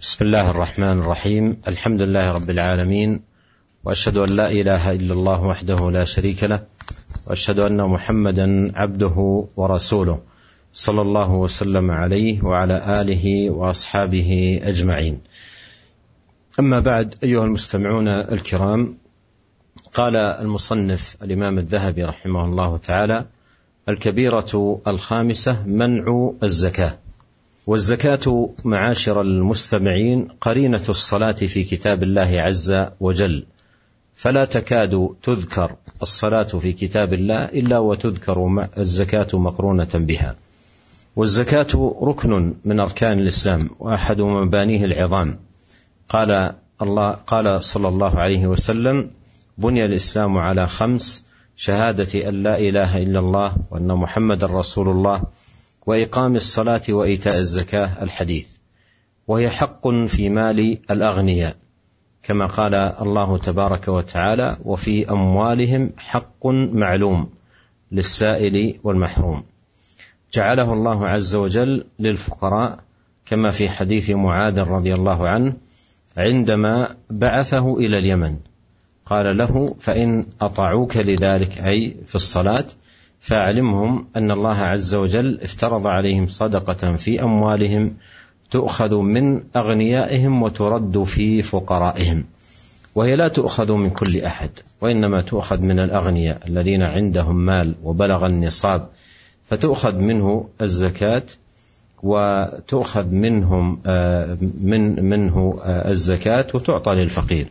بسم الله الرحمن الرحيم. الحمد لله رب العالمين. وأشهد أن لا إله إلا الله وحده لا شريك له. وأشهد أن محمدا عبده ورسوله. صلى الله وسلم عليه وعلى آله وأصحابه أجمعين. أما بعد أيها المستمعون الكرام قال المصنف الإمام الذهبي رحمه الله تعالى الكبيرة الخامسة منع الزكاة. والزكاة معاشر المستمعين قرينة الصلاة في كتاب الله عز وجل. فلا تكاد تذكر الصلاة في كتاب الله إلا وتذكر الزكاة مقرونة بها. والزكاة ركن من أركان الإسلام وأحد مبانيه العظام. قال الله قال صلى الله عليه وسلم بني الإسلام على خمس شهادة أن لا إله إلا الله وأن محمدا رسول الله وإقام الصلاة وإيتاء الزكاة الحديث وهي حق في مال الأغنياء كما قال الله تبارك وتعالى وفي أموالهم حق معلوم للسائل والمحروم جعله الله عز وجل للفقراء كما في حديث معاذ رضي الله عنه عندما بعثه إلى اليمن قال له فإن اطاعوك لذلك أي في الصلاة فاعلمهم أن الله عز وجل افترض عليهم صدقة في أموالهم تؤخذ من أغنيائهم وترد في فقرائهم وهي لا تؤخذ من كل أحد وإنما تؤخذ من الأغنياء الذين عندهم مال وبلغ النصاب فتؤخذ منه الزكاة وتؤخذ منهم من منه الزكاة وتعطى للفقير.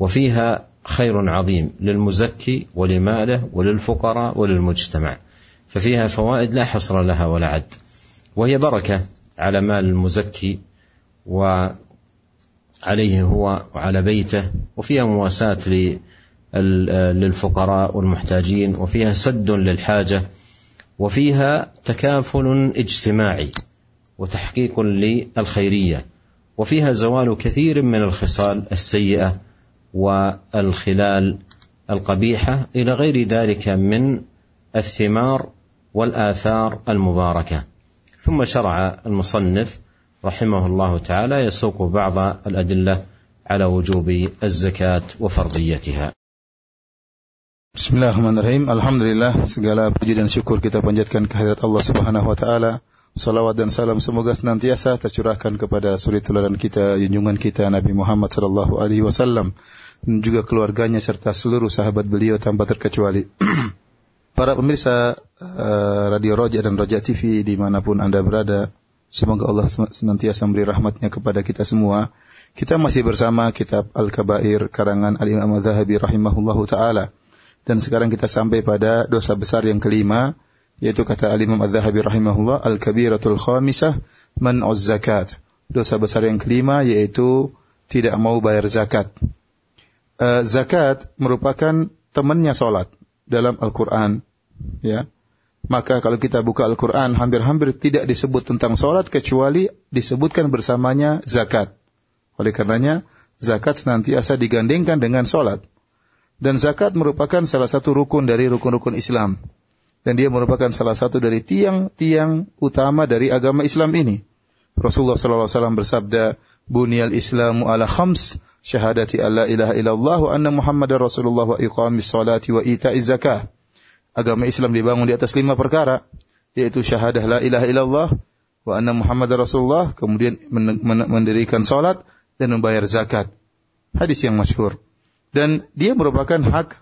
وفيها خير عظيم للمزكي ولماله وللفقراء وللمجتمع. ففيها فوائد لا حصر لها ولا عد. وهي بركة على مال المزكي وعليه هو وعلى بيته وفيها مواساة للفقراء والمحتاجين وفيها سد للحاجة وفيها تكافل اجتماعي وتحقيق للخيرية وفيها زوال كثير من الخصال السيئة والخلال القبيحة إلى غير ذلك من الثمار والآثار المباركة ثم شرع المصنف رحمه الله تعالى يسوق بعض الادله على وجوب الزكاه وفرضيتها. Bismillahirrahmanirrahim. Alhamdulillah segala puji dan syukur kita panjatkan kehadirat Allah Subhanahu wa taala. Salawat dan salam semoga senantiasa tercurahkan kepada suri teladan kita, junjungan kita Nabi Muhammad sallallahu alaihi wasallam dan juga keluarganya serta seluruh sahabat beliau tanpa terkecuali. Para pemirsa uh, Radio Roja dan Roja TV di mana pun Anda berada, semoga Allah senantiasa memberi rahmatnya kepada kita semua. Kita masih bersama kitab Al-Kabair karangan Al-Imam Zahabi rahimahullahu ta'ala. Dan sekarang kita sampai pada dosa besar yang kelima, yaitu kata Al-Imam Zahabi rahimahullah, Al-Kabiratul Khamisah man'uz zakat. Dosa besar yang kelima yaitu tidak mau bayar zakat. Uh, zakat merupakan temannya solat dalam Al-Quran. Ya. Maka kalau kita buka Al-Quran, hampir-hampir tidak disebut tentang sholat, kecuali disebutkan bersamanya zakat. Oleh karenanya, zakat senantiasa digandengkan dengan sholat. Dan zakat merupakan salah satu rukun dari rukun-rukun Islam. Dan dia merupakan salah satu dari tiang-tiang utama dari agama Islam ini. Rasulullah SAW bersabda, Bunyal Islamu ala khams, syahadati alla ilaha illallah wa anna Muhammadar Rasulullah wa iqamis salati wa ita'iz zakah agama Islam dibangun di atas lima perkara, yaitu syahadah la ilaha illallah wa anna Muhammad Rasulullah, kemudian mendirikan salat dan membayar zakat. Hadis yang masyhur. Dan dia merupakan hak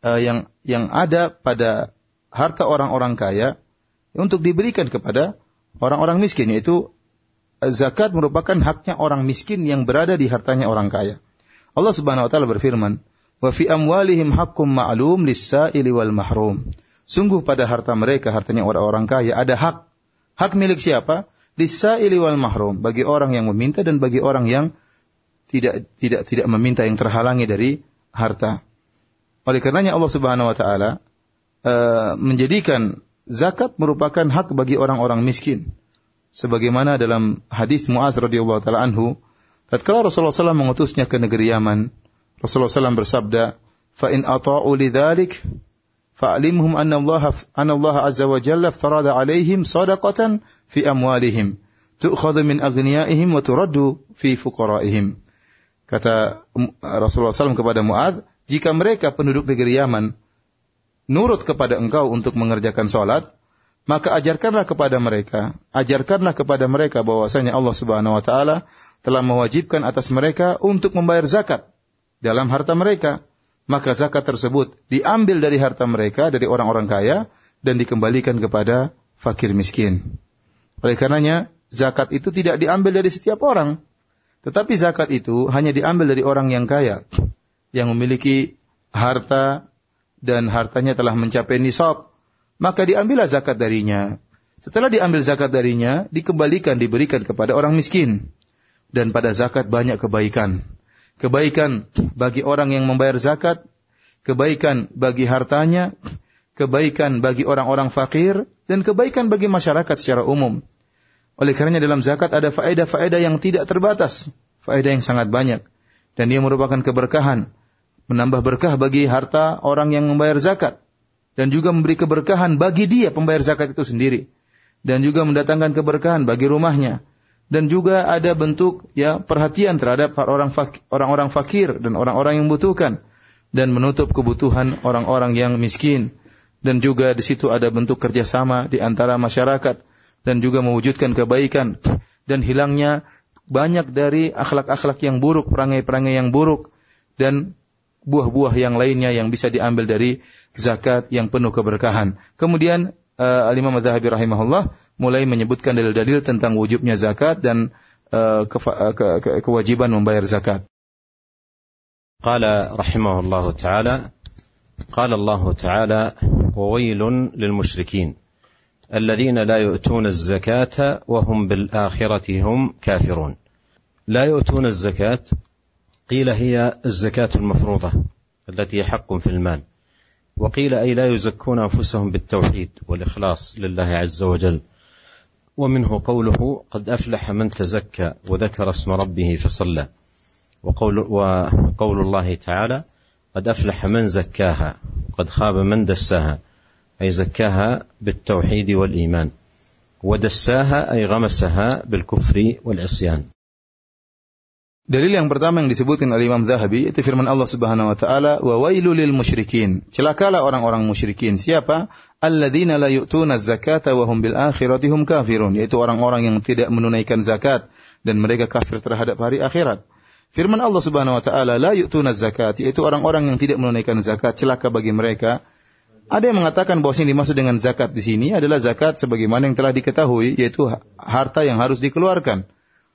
uh, yang yang ada pada harta orang-orang kaya untuk diberikan kepada orang-orang miskin yaitu zakat merupakan haknya orang miskin yang berada di hartanya orang kaya. Allah Subhanahu wa taala berfirman, Wa fi amwalihim hakkum ma'lum lis-sa'ili wal mahrum. Sungguh pada harta mereka, hartanya orang-orang kaya, ada hak. Hak milik siapa? Lis-sa'ili wal mahrum. Bagi orang yang meminta dan bagi orang yang tidak tidak tidak meminta yang terhalangi dari harta. Oleh karenanya Allah Subhanahu wa taala uh, menjadikan zakat merupakan hak bagi orang-orang miskin. Sebagaimana dalam hadis Muaz radhiyallahu taala anhu, tatkala Rasulullah SAW mengutusnya ke negeri Yaman, Rasulullah SAW bersabda, "Fa in ata'u lidzalik fa'limhum anna Allah anna Allah azza wa jalla farada 'alaihim sadaqatan fi amwalihim tu'khadhu min aghniyaihim wa turaddu fi fuqaraihim. Kata Rasulullah SAW kepada Muad, jika mereka penduduk negeri Yaman nurut kepada engkau untuk mengerjakan sholat, maka ajarkanlah kepada mereka, ajarkanlah kepada mereka bahwasanya Allah Subhanahu wa taala telah mewajibkan atas mereka untuk membayar zakat dalam harta mereka. Maka zakat tersebut diambil dari harta mereka dari orang-orang kaya dan dikembalikan kepada fakir miskin. Oleh karenanya, zakat itu tidak diambil dari setiap orang. Tetapi zakat itu hanya diambil dari orang yang kaya, yang memiliki harta dan hartanya telah mencapai nisab maka diambillah zakat darinya. Setelah diambil zakat darinya, dikembalikan, diberikan kepada orang miskin. Dan pada zakat banyak kebaikan. Kebaikan bagi orang yang membayar zakat, kebaikan bagi hartanya, kebaikan bagi orang-orang fakir, dan kebaikan bagi masyarakat secara umum. Oleh karenanya dalam zakat ada faedah-faedah yang tidak terbatas, faedah yang sangat banyak. Dan ia merupakan keberkahan, menambah berkah bagi harta orang yang membayar zakat dan juga memberi keberkahan bagi dia pembayar zakat itu sendiri dan juga mendatangkan keberkahan bagi rumahnya dan juga ada bentuk ya perhatian terhadap orang orang-orang fakir dan orang-orang yang membutuhkan dan menutup kebutuhan orang-orang yang miskin dan juga di situ ada bentuk kerjasama di antara masyarakat dan juga mewujudkan kebaikan dan hilangnya banyak dari akhlak-akhlak yang buruk, perangai-perangai yang buruk dan buah-buah yang lainnya yang bisa diambil dari zakat yang penuh keberkahan. Kemudian uh, Al-Imam Az-Zahabi rahimahullah mulai menyebutkan dalil-dalil tentang wujubnya zakat dan uh, ke, ke, ke, kewajiban membayar zakat. قال رحمه الله تعالى قال الله تعالى وويل للمشركين الذين لا يؤتون الزكاة وهم بالآخرة هم كافرون لا يؤتون الزكاة قيل هي الزكاة المفروضة التي حق في المال. وقيل أي لا يزكون أنفسهم بالتوحيد والإخلاص لله عز وجل. ومنه قوله قد أفلح من تزكى وذكر اسم ربه فصلى. وقول, وقول الله تعالى قد أفلح من زكاها وقد خاب من دساها. أي زكاها بالتوحيد والإيمان. ودساها أي غمسها بالكفر والعصيان. Dalil yang pertama yang disebutkan oleh Imam Zahabi itu firman Allah Subhanahu wa taala wa wailul lil musyrikin. Celakalah orang-orang musyrikin. Siapa? Alladzina la yu'tuna zakata wa hum bil akhirati hum kafirun, yaitu orang-orang yang tidak menunaikan zakat dan mereka kafir terhadap hari akhirat. Firman Allah Subhanahu wa taala la yu'tuna zakat, yaitu orang-orang yang tidak menunaikan zakat, celaka bagi mereka. Ada yang mengatakan bahwa yang dimaksud dengan zakat di sini adalah zakat sebagaimana yang telah diketahui yaitu harta yang harus dikeluarkan.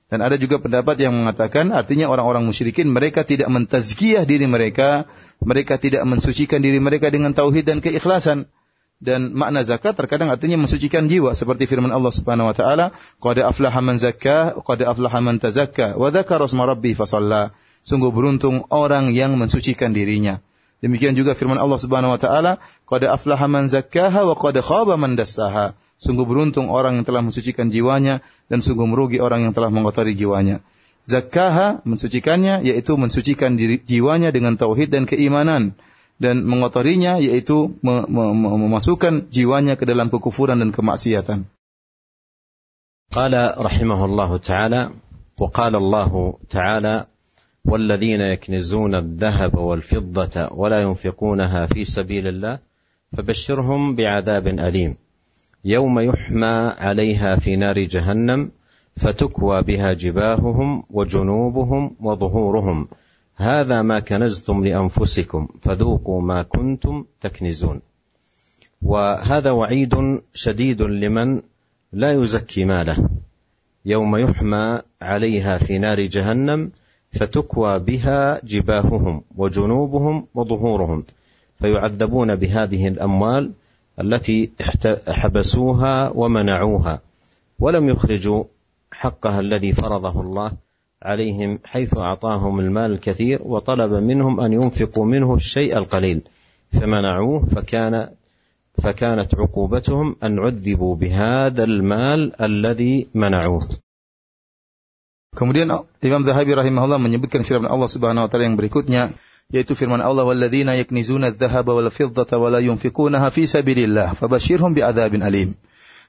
Dan ada juga pendapat yang mengatakan artinya orang-orang musyrikin mereka tidak mentazkiyah diri mereka, mereka tidak mensucikan diri mereka dengan tauhid dan keikhlasan. Dan makna zakat terkadang artinya mensucikan jiwa seperti firman Allah Subhanahu wa taala, "Qad aflaha man zakka, qad aflaha man tazakka, wa dzakara asma rabbih fasalla." Sungguh beruntung orang yang mensucikan dirinya. Demikian juga firman Allah Subhanahu wa taala, "Qad aflaha man zakkaha wa qad khaba man dassaha." Sungguh beruntung orang yang telah mensucikan jiwanya dan sungguh merugi orang yang telah mengotori jiwanya. Zakkaha mensucikannya yaitu mensucikan diri, jiwanya dengan tauhid dan keimanan dan mengotorinya yaitu memasukkan jiwanya ke dalam kekufuran dan kemaksiatan. قال رحمه الله تعالى وقال الله تعالى والذين يكنزون الذهب والفضة ولا ينفقونها في سبيل الله فبشرهم بعذاب أليم يوم يحمى عليها في نار جهنم فتكوى بها جباههم وجنوبهم وظهورهم. هذا ما كنزتم لأنفسكم فذوقوا ما كنتم تكنزون. وهذا وعيد شديد لمن لا يزكي ماله. يوم يحمى عليها في نار جهنم فتكوى بها جباههم وجنوبهم وظهورهم. فيعذبون بهذه الأموال التي حبسوها ومنعوها ولم يخرجوا حقها الذي فرضه الله عليهم حيث أعطاهم المال الكثير وطلب منهم أن ينفقوا منه الشيء القليل فمنعوه فكان فكانت عقوبتهم أن عذبوا بهذا المال الذي منعوه. Kemudian Imam Zahabi rahimahullah menyebutkan firman Allah Subhanahu wa taala yang berikutnya yaitu firman Allah walladzina yaknizuna adh-dhahaba wal fiddata wa la yunfiqunaha fi sabilillah fabashshirhum bi'adzabin alim.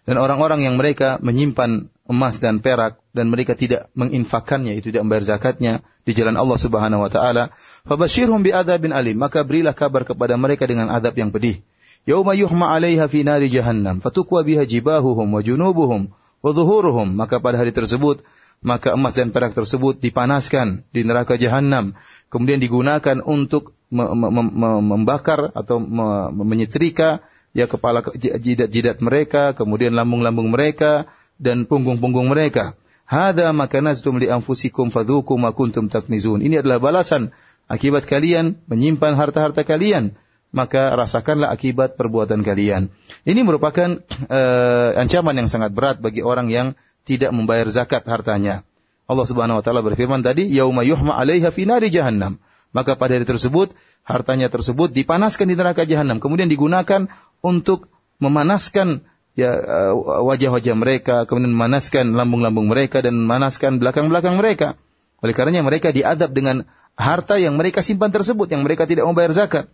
Dan orang-orang yang mereka menyimpan emas dan perak dan mereka tidak menginfakkannya itu tidak membayar zakatnya di jalan Allah Subhanahu wa taala fabashirhum bi'adzabin alim. Maka berilah kabar kepada mereka dengan adab yang pedih. Yauma yuhma 'alaiha fi nari jahannam fatukwa biha jibahuhum wa junubuhum wa dhuhuruhum maka pada hari tersebut maka emas dan perak tersebut dipanaskan di neraka jahanam kemudian digunakan untuk membakar atau menyetrika ya kepala jidat-jidat mereka kemudian lambung-lambung mereka dan punggung-punggung mereka. Hada makanaztum li anfusikum fadhuku ma kuntum taknizun. Ini adalah balasan akibat kalian menyimpan harta-harta kalian. Maka rasakanlah akibat perbuatan kalian. Ini merupakan uh, ancaman yang sangat berat bagi orang yang tidak membayar zakat hartanya. Allah Subhanahu wa taala berfirman tadi, "Yauma yuhma 'alaiha fi nari jahannam." Maka pada hari tersebut hartanya tersebut dipanaskan di neraka jahanam, kemudian digunakan untuk memanaskan ya eh, wajah-wajah mereka, kemudian memanaskan lambung-lambung mereka dan memanaskan belakang-belakang mereka. Oleh karenanya mereka diadab dengan harta yang mereka simpan tersebut yang mereka tidak membayar zakat.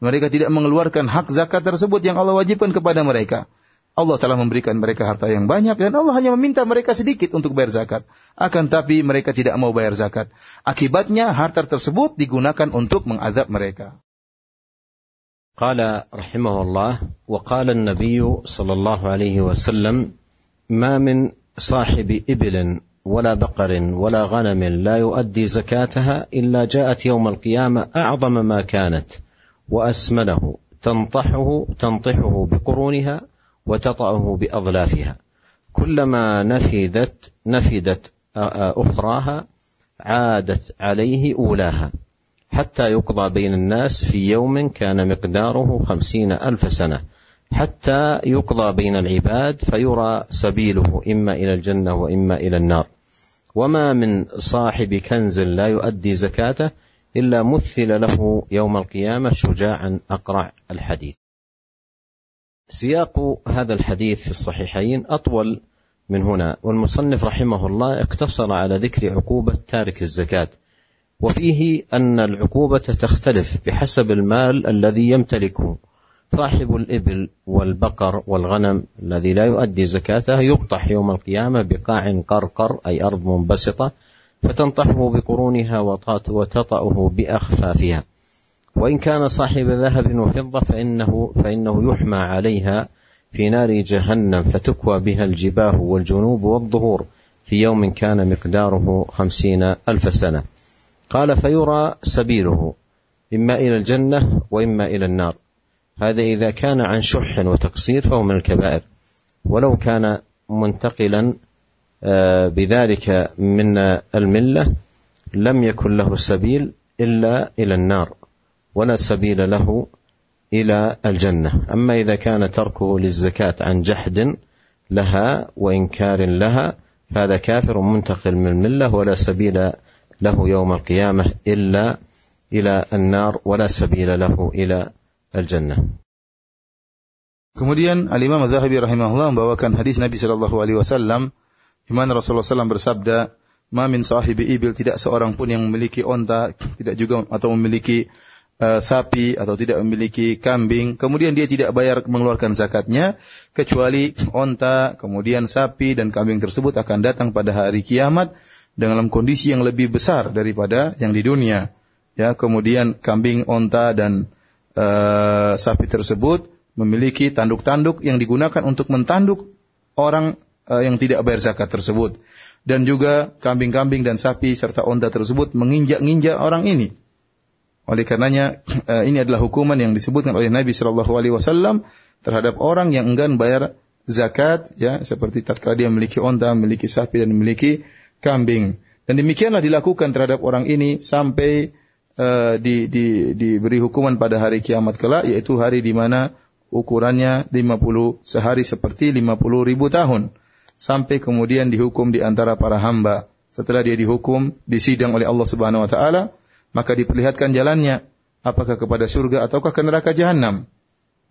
Mereka tidak mengeluarkan hak zakat tersebut yang Allah wajibkan kepada mereka. Allah telah memberikan mereka harta yang banyak dan Allah hanya meminta mereka sedikit untuk bayar zakat. Akan tapi mereka tidak mau bayar zakat. Akibatnya harta tersebut digunakan untuk mengadab mereka. قال رحمه الله وقال النبي صلى الله عليه وسلم ما من صاحب ابل ولا بقر ولا غنم لا يؤدي زكاتها الا جاءت يوم القيامه اعظم ما كانت واسمنه تنطحه تنطحه بقرونها وتطأه بأظلافها. كلما نفذت نفدت أخراها عادت عليه أولاها. حتى يقضى بين الناس في يوم كان مقداره خمسين ألف سنة. حتى يقضى بين العباد فيرى سبيله إما إلى الجنة وإما إلى النار. وما من صاحب كنز لا يؤدي زكاته إلا مثل له يوم القيامة شجاعا أقرع الحديث. سياق هذا الحديث في الصحيحين أطول من هنا. والمصنف رحمه الله اقتصر على ذكر عقوبة تارك الزكاة وفيه أن العقوبة تختلف بحسب المال الذي يمتلكه. صاحب الإبل والبقر والغنم الذي لا يؤدي زكاته يقطح يوم القيامة بقاع قرقر أي أرض منبسطة فتنطحه بقرونها وتطأه بأخفافها. وإن كان صاحب ذهب وفضة فإنه, فإنه يحمى عليها في نار جهنم فتكوى بها الجباه والجنوب والظهور في يوم كان مقداره خمسين ألف سنة. قال فيرى سبيله إما إلى الجنة وإما إلى النار. هذا إذا كان عن شح وتقصير فهو من الكبائر. ولو كان منتقلا آه، بذلك من الملة لم يكن له سبيل إلا إلى النار. ولا سبيل له إلى الجنة أما إذا كان تركه للزكاة عن جحد لها وإنكار لها فهذا كافر منتقل من الملة ولا سبيل له يوم القيامة إلا إلى النار ولا سبيل له إلى الجنة Kemudian Al Imam Az-Zahabi rahimahullah membawakan hadis Nabi sallallahu alaihi wasallam di mana Rasulullah SAW bersabda, "Ma min sahibi ibil tidak seorang pun yang memiliki onta, tidak juga atau memiliki uh, sapi atau tidak memiliki kambing, kemudian dia tidak bayar mengeluarkan zakatnya kecuali onta, kemudian sapi dan kambing tersebut akan datang pada hari kiamat dalam kondisi yang lebih besar daripada yang di dunia. Ya, kemudian kambing, onta dan uh, sapi tersebut memiliki tanduk-tanduk yang digunakan untuk mentanduk orang uh, yang tidak bayar zakat tersebut. Dan juga kambing-kambing dan sapi serta onta tersebut menginjak-injak orang ini. Oleh karenanya uh, ini adalah hukuman yang disebutkan oleh Nabi Shallallahu Alaihi Wasallam terhadap orang yang enggan bayar zakat, ya seperti tatkala dia memiliki onta, memiliki sapi dan memiliki kambing. Dan demikianlah dilakukan terhadap orang ini sampai uh, di, di, diberi hukuman pada hari kiamat kelak, yaitu hari di mana ukurannya 50 sehari seperti 50 ribu tahun. Sampai kemudian dihukum di antara para hamba. Setelah dia dihukum, disidang oleh Allah Subhanahu wa taala, maka diperlihatkan jalannya apakah kepada surga ataukah ke neraka jahanam.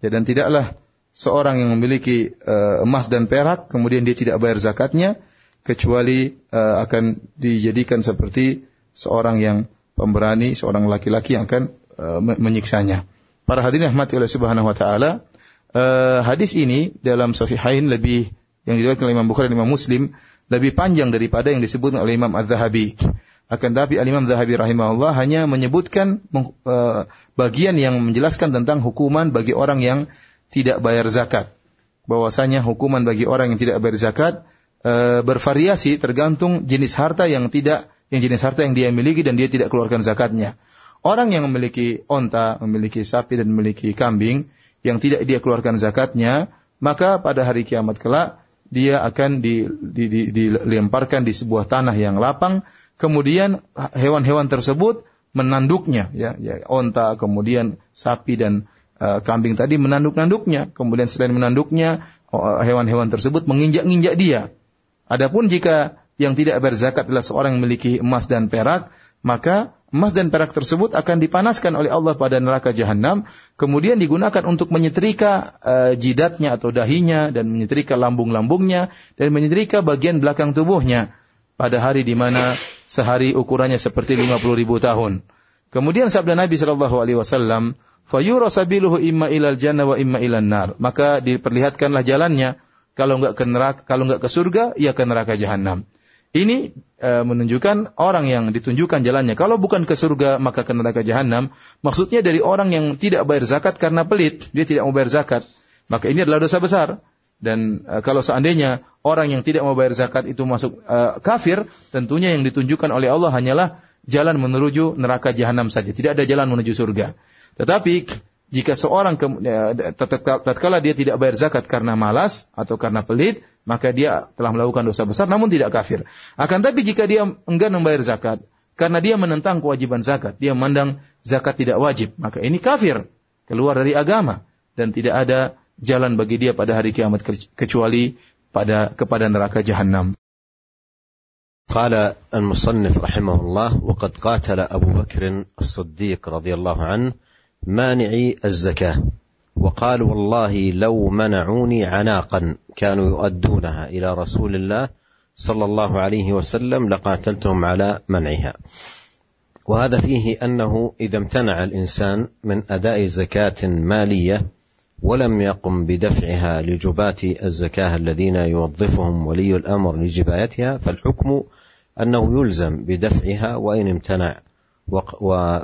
Ya, dan tidaklah seorang yang memiliki uh, emas dan perak kemudian dia tidak bayar zakatnya, kecuali uh, akan dijadikan seperti seorang yang pemberani, seorang laki-laki yang akan uh, menyiksanya. Para hadirin rahmati oleh Subhanahu wa taala, uh, hadis ini dalam sahihain lebih yang diriwayatkan oleh Imam Bukhari dan Imam Muslim lebih panjang daripada yang disebut oleh Imam Az-Zahabi. Akan tapi Al-Imam Zahabi rahimahullah hanya menyebutkan uh, bagian yang menjelaskan tentang hukuman bagi orang yang tidak bayar zakat. Bahwasanya hukuman bagi orang yang tidak bayar zakat uh, bervariasi tergantung jenis harta yang tidak yang jenis harta yang dia miliki dan dia tidak keluarkan zakatnya. Orang yang memiliki onta, memiliki sapi dan memiliki kambing yang tidak dia keluarkan zakatnya, maka pada hari kiamat kelak dia akan di, di, di, dilemparkan di sebuah tanah yang lapang kemudian hewan-hewan tersebut menanduknya ya, ya onta kemudian sapi dan uh, kambing tadi menanduk-nanduknya. Kemudian selain menanduknya uh, hewan-hewan tersebut menginjak-injak dia. Adapun jika yang tidak berzakat adalah seorang yang memiliki emas dan perak maka emas dan perak tersebut akan dipanaskan oleh Allah pada neraka jahanam. Kemudian digunakan untuk menyetrika uh, jidatnya atau dahinya dan menyetrika lambung-lambungnya dan menyetrika bagian belakang tubuhnya pada hari di mana sehari ukurannya seperti 50 ribu tahun. Kemudian sabda Nabi Shallallahu Alaihi Wasallam, "Fayura sabiluhu imma ilal jannah wa imma ilal nar." Maka diperlihatkanlah jalannya. Kalau enggak ke neraka, kalau enggak ke surga, ia ke neraka jahanam. Ini e, menunjukkan orang yang ditunjukkan jalannya. Kalau bukan ke surga, maka ke neraka jahanam. Maksudnya dari orang yang tidak bayar zakat karena pelit, dia tidak mau bayar zakat. Maka ini adalah dosa besar. Dan uh, kalau seandainya orang yang tidak mau bayar zakat itu masuk uh, kafir, tentunya yang ditunjukkan oleh Allah hanyalah jalan menuju neraka jahanam saja. Tidak ada jalan menuju surga. Tetapi jika seorang uh, tatkala dia tidak bayar zakat karena malas atau karena pelit, maka dia telah melakukan dosa besar namun tidak kafir. Akan tapi jika dia enggan membayar zakat karena dia menentang kewajiban zakat, dia memandang zakat tidak wajib, maka ini kafir, keluar dari agama dan tidak ada jalan bagi dia pada hari kiamat kecuali pada kepada neraka jahanam. قال المصنف رحمه الله وقد قاتل أبو بكر الصديق رضي الله عنه مانعي الزكاة وقال والله لو منعوني عناقا كانوا يؤدونها إلى رسول الله صلى الله عليه وسلم لقاتلتهم على منعها وهذا فيه أنه إذا امتنع الإنسان من أداء زكاة مالية ولم يقم بدفعها لجباة الزكاة الذين يوظفهم ولي الأمر لجبايتها فالحكم أنه يلزم بدفعها وإن امتنع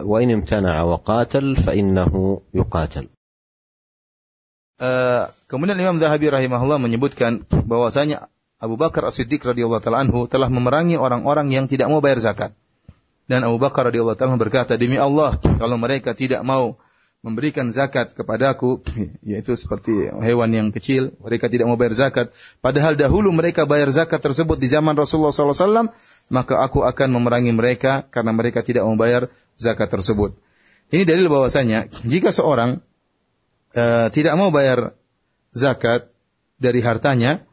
وإن امتنع وقاتل فإنه يقاتل Uh, kemudian Imam Zahabi rahimahullah menyebutkan bahwasanya Abu Bakar As-Siddiq radhiyallahu taala anhu telah memerangi orang-orang yang tidak mau bayar zakat. Dan Abu Bakar radhiyallahu taala berkata, "Demi Allah, kalau mereka tidak mau memberikan zakat kepadaku, yaitu seperti hewan yang kecil, mereka tidak mau bayar zakat. Padahal dahulu mereka bayar zakat tersebut di zaman Rasulullah SAW, maka aku akan memerangi mereka karena mereka tidak mau bayar zakat tersebut. Ini dalil bahwasanya jika seorang uh, tidak mau bayar zakat dari hartanya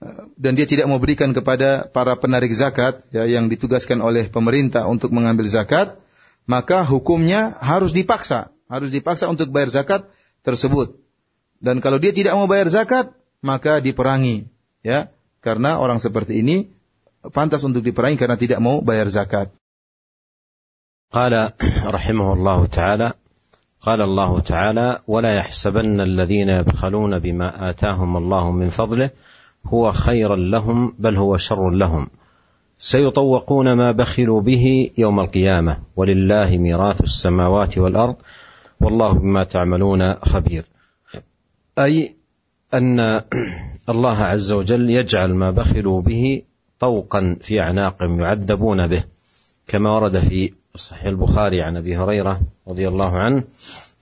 uh, dan dia tidak mau berikan kepada para penarik zakat ya, yang ditugaskan oleh pemerintah untuk mengambil zakat, maka hukumnya harus dipaksa harus dipaksa untuk bayar zakat tersebut. Dan kalau dia tidak mau bayar zakat, maka diperangi, ya. Karena orang seperti ini pantas untuk diperangi karena tidak mau bayar zakat. قال رحمه الله تعالى قال الله تعالى ولا يحسبن الذين يبخلون بما آتاهم الله من فضله هو خيرا لهم بل هو شر لهم سيطوقون ما بخلوا به يوم القيامة ولله ميراث السماوات والأرض والله بما تعملون خبير. أي أن الله عز وجل يجعل ما بخلوا به طوقا في اعناقهم يعذبون به كما ورد في صحيح البخاري عن أبي هريرة رضي الله عنه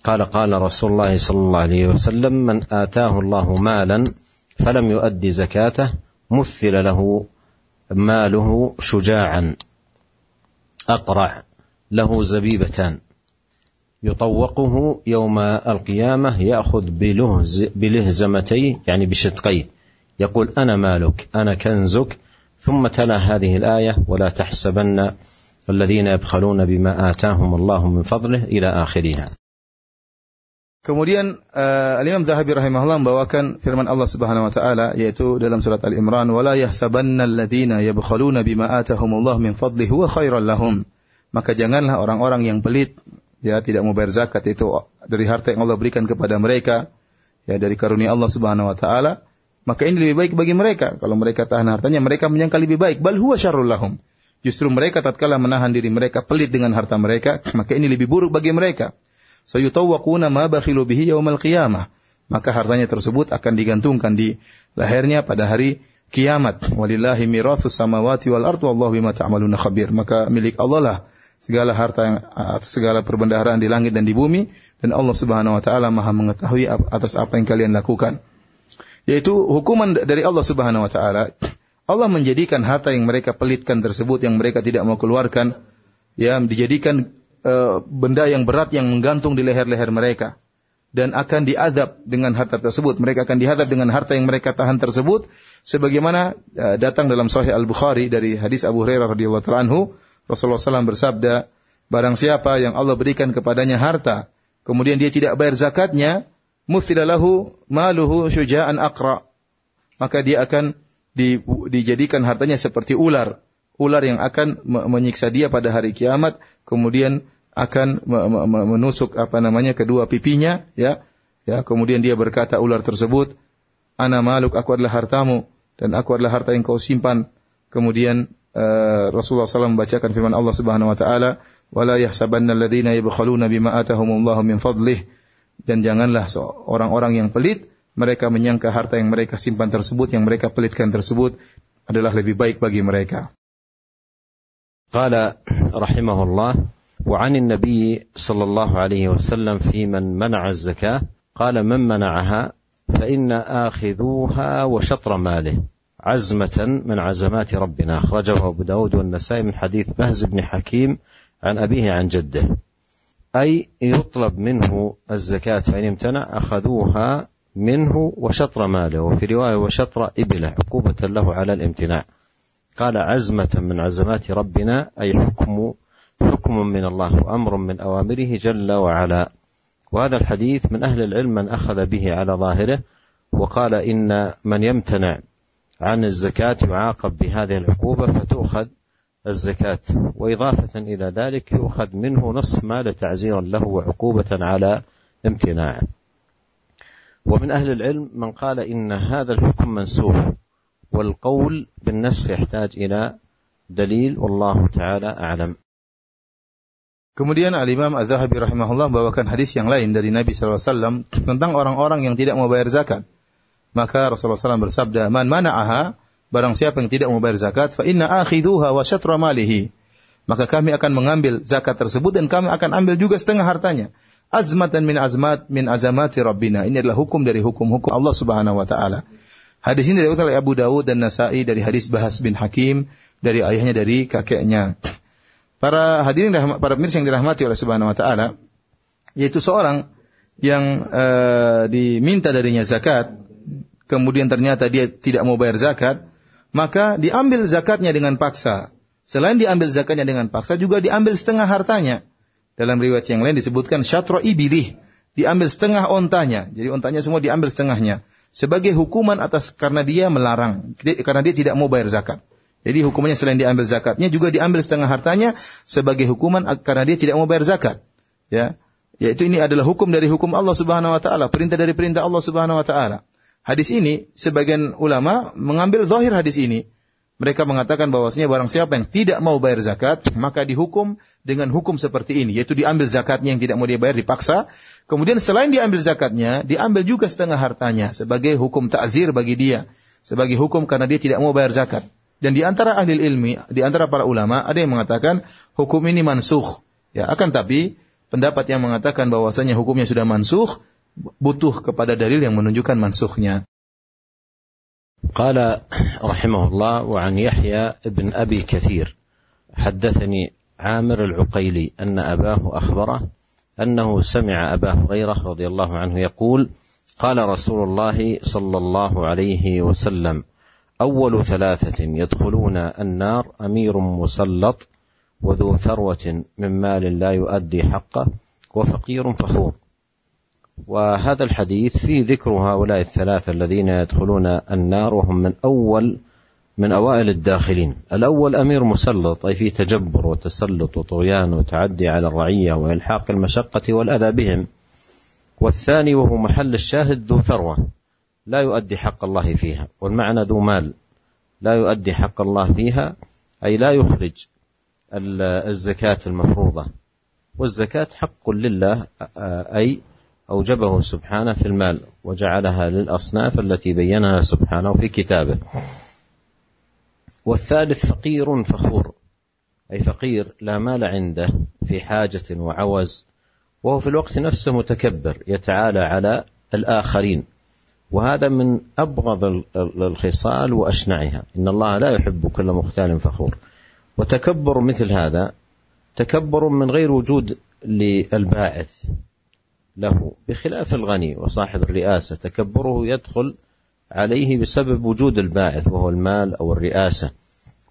قال قال رسول الله صلى الله عليه وسلم من آتاه الله مالا فلم يؤد زكاته مثل له ماله شجاعا. أقرع له زبيبتان. يطوقه يوم القيامة يأخذ بلهز بلهزمتيه يعني بشدقيه يقول أنا مالك أنا كنزك ثم تلا هذه الآية ولا تحسبن الذين يبخلون بما آتاهم الله من فضله إلى آخرها Kemudian uh, Al-Imam Zahabi rahimahullah membawakan firman Allah Subhanahu wa taala yaitu dalam surat Al-Imran wala yahsabanna alladziina yabkhaluna bima atahumullah min fadlihi huwa khairan lahum maka janganlah orang-orang yang pelit ya tidak mau bayar zakat itu dari harta yang Allah berikan kepada mereka ya dari karunia Allah Subhanahu wa taala maka ini lebih baik bagi mereka. Kalau mereka tahan hartanya, mereka menyangka lebih baik. Bal huwa syarrul lahum. Justru mereka tatkala menahan diri mereka pelit dengan harta mereka, maka ini lebih buruk bagi mereka. Sayutawwaquna ma bakhilu bihi yaumal qiyamah. Maka hartanya tersebut akan digantungkan di lehernya pada hari kiamat. Walillahi mirathus samawati wal ardu wallahu bima ta'maluna khabir. Maka milik Allah lah segala harta yang segala perbendaharaan di langit dan di bumi dan Allah Subhanahu wa taala Maha mengetahui atas apa yang kalian lakukan. Yaitu hukuman dari Allah Subhanahu wa taala. Allah menjadikan harta yang mereka pelitkan tersebut yang mereka tidak mau keluarkan ya dijadikan uh, benda yang berat yang menggantung di leher-leher mereka dan akan diadab dengan harta tersebut. Mereka akan dihadap dengan harta yang mereka tahan tersebut sebagaimana uh, datang dalam Sahih Al-Bukhari dari hadis Abu Hurairah radhiyallahu anhu Rasulullah SAW bersabda, barang siapa yang Allah berikan kepadanya harta, kemudian dia tidak bayar zakatnya, muthilalahu maluhu syuja'an akra. Maka dia akan di, dijadikan hartanya seperti ular. Ular yang akan menyiksa dia pada hari kiamat, kemudian akan menusuk apa namanya kedua pipinya, ya. Ya, kemudian dia berkata ular tersebut, "Ana maluk, aku adalah hartamu dan aku adalah harta yang kau simpan." Kemudian uh, Rasulullah SAW membacakan firman Allah Subhanahu wa taala, "Wala yahsabanna alladziina yabkhaluna bima atahumullahu min fadlih." Dan janganlah orang-orang yang pelit mereka menyangka harta yang mereka simpan tersebut yang mereka pelitkan tersebut adalah lebih baik bagi mereka. قال رحمه الله وعن النبي صلى الله عليه وسلم في من منع الزكاة قال من منعها فإن آخذوها وشطر ماله عزمة من عزمات ربنا. أخرجه أبو داود والنسائي من حديث بهز بن حكيم عن أبيه عن جده. أي يطلب منه الزكاة فإن امتنع أخذوها منه وشطر ماله. وفي رواية وشطر إبله عقوبة له على الامتناع. قال عزمة من عزمات ربنا أي حكم حكم من الله وأمر من أوامره جل وعلا. وهذا الحديث من أهل العلم من أخذ به على ظاهره وقال إن من يمتنع عن الزكاة يعاقب بهذه العقوبة فتؤخذ الزكاة. وإضافة إلى ذلك يؤخذ منه نصف مال تعزيرا له وعقوبة على امتناعه. ومن أهل العلم من قال إن هذا الحكم منسوخ والقول بالنسخ يحتاج إلى دليل والله تعالى أعلم. Kemudian Al-Imam Az-Zahabi rahimahullah membawakan hadis yang lain dari Nabi SAW tentang orang-orang yang tidak mau bayar zakat. Maka Rasulullah SAW bersabda, "Man mana'aha?" Barang siapa yang tidak membayar zakat, fa inna akhidhuha wa syatra malihi. Maka kami akan mengambil zakat tersebut dan kami akan ambil juga setengah hartanya. Azmatan min azmat min azamati Rabbina. Ini adalah hukum dari hukum-hukum Allah Subhanahu wa taala. Hadis ini diriwayatkan oleh Abu Dawud dan Nasai dari hadis Bahas bin Hakim dari ayahnya dari kakeknya. Para hadirin para pemirsa yang dirahmati oleh Subhanahu wa taala, yaitu seorang yang uh, diminta darinya zakat kemudian ternyata dia tidak mau bayar zakat, maka diambil zakatnya dengan paksa. Selain diambil zakatnya dengan paksa, juga diambil setengah hartanya. Dalam riwayat yang lain disebutkan syatro ibilih, diambil setengah ontanya. Jadi ontanya semua diambil setengahnya. Sebagai hukuman atas karena dia melarang, karena dia tidak mau bayar zakat. Jadi hukumannya selain diambil zakatnya juga diambil setengah hartanya sebagai hukuman karena dia tidak mau bayar zakat. Ya, yaitu ini adalah hukum dari hukum Allah Subhanahu wa taala, perintah dari perintah Allah Subhanahu wa taala. Hadis ini, sebagian ulama mengambil zahir hadis ini. Mereka mengatakan bahwasanya barang siapa yang tidak mau bayar zakat, maka dihukum dengan hukum seperti ini, yaitu diambil zakatnya yang tidak mau dia bayar dipaksa. Kemudian selain diambil zakatnya, diambil juga setengah hartanya sebagai hukum takzir bagi dia, sebagai hukum karena dia tidak mau bayar zakat. Dan di antara ahli ilmi, di antara para ulama, ada yang mengatakan hukum ini mansuh. Ya, akan tapi pendapat yang mengatakan bahwasanya hukumnya sudah mansuh butuh kepada dalil yang menunjukkan mansukhnya. قال رحمه الله وعن يحيى بن ابي كثير حدثني عامر العقيلي ان اباه اخبره انه سمع ابا هريره رضي الله عنه يقول قال رسول الله صلى الله عليه وسلم اول ثلاثة يدخلون النار امير مسلط وذو ثروه من مال لا يؤدي حقه وفقير فخور وهذا الحديث فيه ذكر هؤلاء الثلاثة الذين يدخلون النار وهم من أول من أوائل الداخلين. الأول أمير مسلط أي فيه تجبر وتسلط وطغيان وتعدي على الرعية وإلحاق المشقة والأذى بهم. والثاني وهو محل الشاهد ذو ثروة لا يؤدي حق الله فيها. والمعنى ذو مال لا يؤدي حق الله فيها أي لا يخرج الزكاة المفروضة. والزكاة حق لله أي أوجبه سبحانه في المال وجعلها للأصناف التي بينها سبحانه في كتابه. والثالث فقير فخور أي فقير لا مال عنده في حاجة وعوز وهو في الوقت نفسه متكبر يتعالى على الآخرين. وهذا من أبغض الخصال وأشنعها. إن الله لا يحب كل مختال فخور. وتكبر مثل هذا تكبر من غير وجود للباعث. له بخلاف الغني وصاحب الرئاسة تكبره يدخل عليه بسبب وجود الباعث وهو المال أو الرئاسة.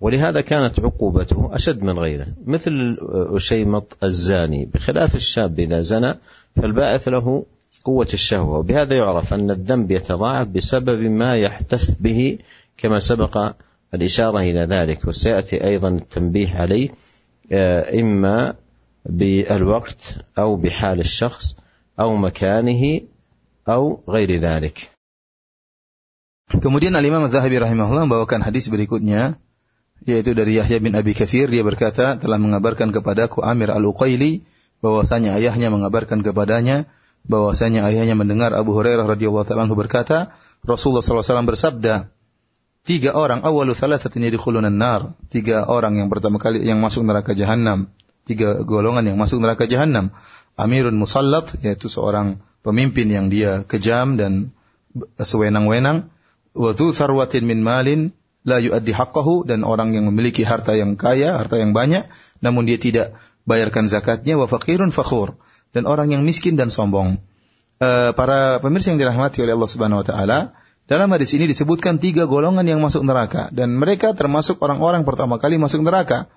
ولهذا كانت عقوبته أشد من غيره. مثل أشيمط الزاني بخلاف الشاب إذا زنى فالباعث له قوة الشهوة. وبهذا يعرف أن الذنب يتضاعف بسبب ما يحتف به كما سبق الإشارة إلى ذلك. وسيأتي أيضا التنبيه عليه آه، إما بالوقت أو بحال الشخص. أو مكانه أو غير ذلك Kemudian Al-Imam Zahabi rahimahullah membawakan hadis berikutnya yaitu dari Yahya bin Abi Kathir dia berkata telah mengabarkan kepadaku Amir Al-Uqaili bahwasanya ayahnya mengabarkan kepadanya bahwasanya ayahnya mendengar Abu Hurairah radhiyallahu taala berkata Rasulullah SAW bersabda tiga orang awalu thalathatin yadkhuluna nar tiga orang yang pertama kali yang masuk neraka jahanam tiga golongan yang masuk neraka jahanam amirun musallat yaitu seorang pemimpin yang dia kejam dan sewenang-wenang wa sarwatin min malin la yuaddi haqqahu dan orang yang memiliki harta yang kaya, harta yang banyak namun dia tidak bayarkan zakatnya wa faqirun fakhur dan orang yang miskin dan sombong. Uh, para pemirsa yang dirahmati oleh Allah Subhanahu wa taala, dalam hadis ini disebutkan tiga golongan yang masuk neraka dan mereka termasuk orang-orang pertama kali masuk neraka.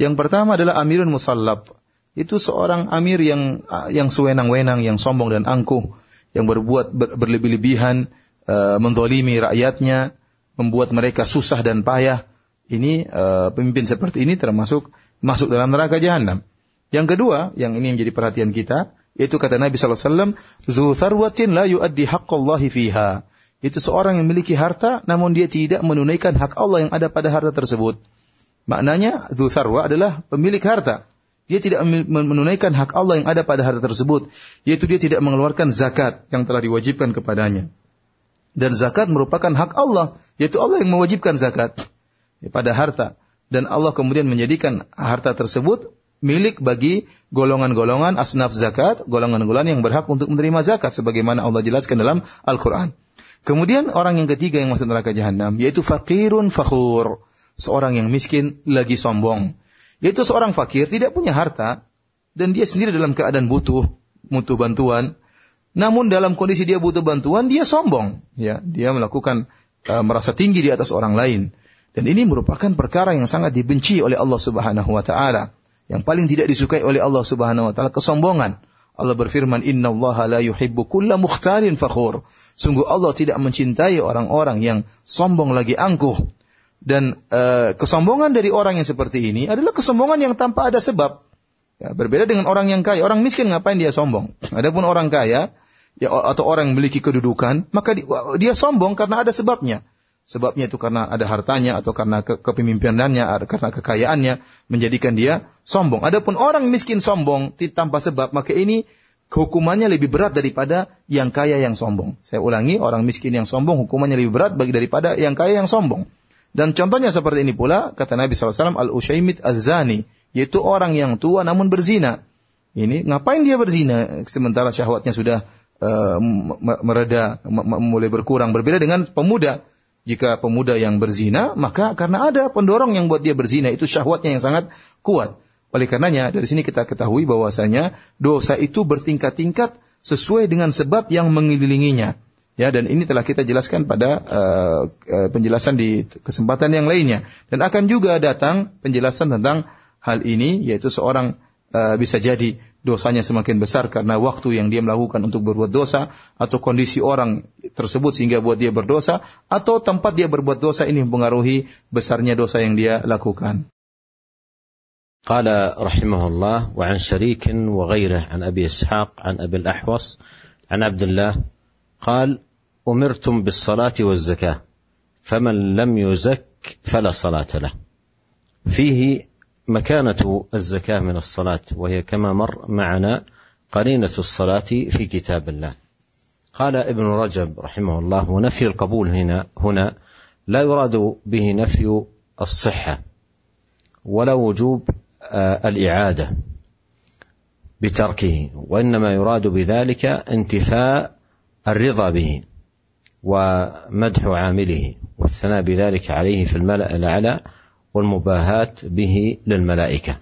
Yang pertama adalah amirun musallab. Itu seorang amir yang yang sewenang-wenang, yang sombong dan angkuh, yang berbuat ber, berlebih-lebihan, uh, mendolimi rakyatnya, membuat mereka susah dan payah. Ini uh, pemimpin seperti ini termasuk masuk dalam neraka jahanam. Yang kedua, yang ini menjadi perhatian kita, yaitu kata Nabi "Dzu tharwatin la yuaddi haqqallahi fiha." Itu seorang yang memiliki harta namun dia tidak menunaikan hak Allah yang ada pada harta tersebut. Maknanya sarwa adalah pemilik harta. Dia tidak menunaikan hak Allah yang ada pada harta tersebut, yaitu dia tidak mengeluarkan zakat yang telah diwajibkan kepadanya. Dan zakat merupakan hak Allah, yaitu Allah yang mewajibkan zakat pada harta. Dan Allah kemudian menjadikan harta tersebut milik bagi golongan-golongan asnaf zakat, golongan-golongan yang berhak untuk menerima zakat sebagaimana Allah jelaskan dalam Al-Qur'an. Kemudian orang yang ketiga yang masuk neraka jahanam yaitu fakirun fakhur, seorang yang miskin lagi sombong. Yaitu seorang fakir tidak punya harta dan dia sendiri dalam keadaan butuh, butuh bantuan, namun dalam kondisi dia butuh bantuan, dia sombong. Ya, dia melakukan uh, merasa tinggi di atas orang lain. Dan ini merupakan perkara yang sangat dibenci oleh Allah Subhanahu wa taala. Yang paling tidak disukai oleh Allah Subhanahu wa taala kesombongan. Allah berfirman, "Inna Allah la yuhibbu kulla fakhur." Sungguh Allah tidak mencintai orang-orang yang sombong lagi angkuh. Dan uh, kesombongan dari orang yang seperti ini adalah kesombongan yang tanpa ada sebab. Ya, berbeda dengan orang yang kaya. Orang miskin ngapain dia sombong? Adapun orang kaya, ya, atau orang yang memiliki kedudukan, maka dia, dia sombong karena ada sebabnya. Sebabnya itu karena ada hartanya atau karena ke kepemimpinannya, karena kekayaannya menjadikan dia sombong. Adapun orang miskin sombong tanpa sebab, maka ini hukumannya lebih berat daripada yang kaya yang sombong. Saya ulangi, orang miskin yang sombong hukumannya lebih berat bagi daripada yang kaya yang sombong. Dan contohnya seperti ini pula kata Nabi SAW al-Ushaimit az-Zani, yaitu orang yang tua namun berzina. Ini ngapain dia berzina sementara syahwatnya sudah uh, mereda, mulai berkurang. Berbeda dengan pemuda. Jika pemuda yang berzina, maka karena ada pendorong yang buat dia berzina, itu syahwatnya yang sangat kuat. Oleh karenanya, dari sini kita ketahui bahwasanya dosa itu bertingkat-tingkat sesuai dengan sebab yang mengelilinginya. Ya, dan ini telah kita jelaskan pada uh, uh, penjelasan di kesempatan yang lainnya. Dan akan juga datang penjelasan tentang hal ini, yaitu seorang uh, bisa jadi dosanya semakin besar karena waktu yang dia melakukan untuk berbuat dosa atau kondisi orang tersebut sehingga buat dia berdosa atau tempat dia berbuat dosa ini mempengaruhi besarnya dosa yang dia lakukan. قال رحمه الله وعن شريك وغيره عن ابي اسحاق عن ابي الاحوص عن عبد الله قال أمرتم بالصلاة والزكاة فمن لم يزك فلا صلاة له. فيه مكانة الزكاة من الصلاة وهي كما مر معنا قرينة الصلاة في كتاب الله. قال ابن رجب رحمه الله ونفي القبول هنا هنا لا يراد به نفي الصحة ولا وجوب الإعادة بتركه وإنما يراد بذلك انتفاء الرضا به. ومدح عامله والثناء بذلك عليه في الملأ الأعلى والمباهاة به للملائكة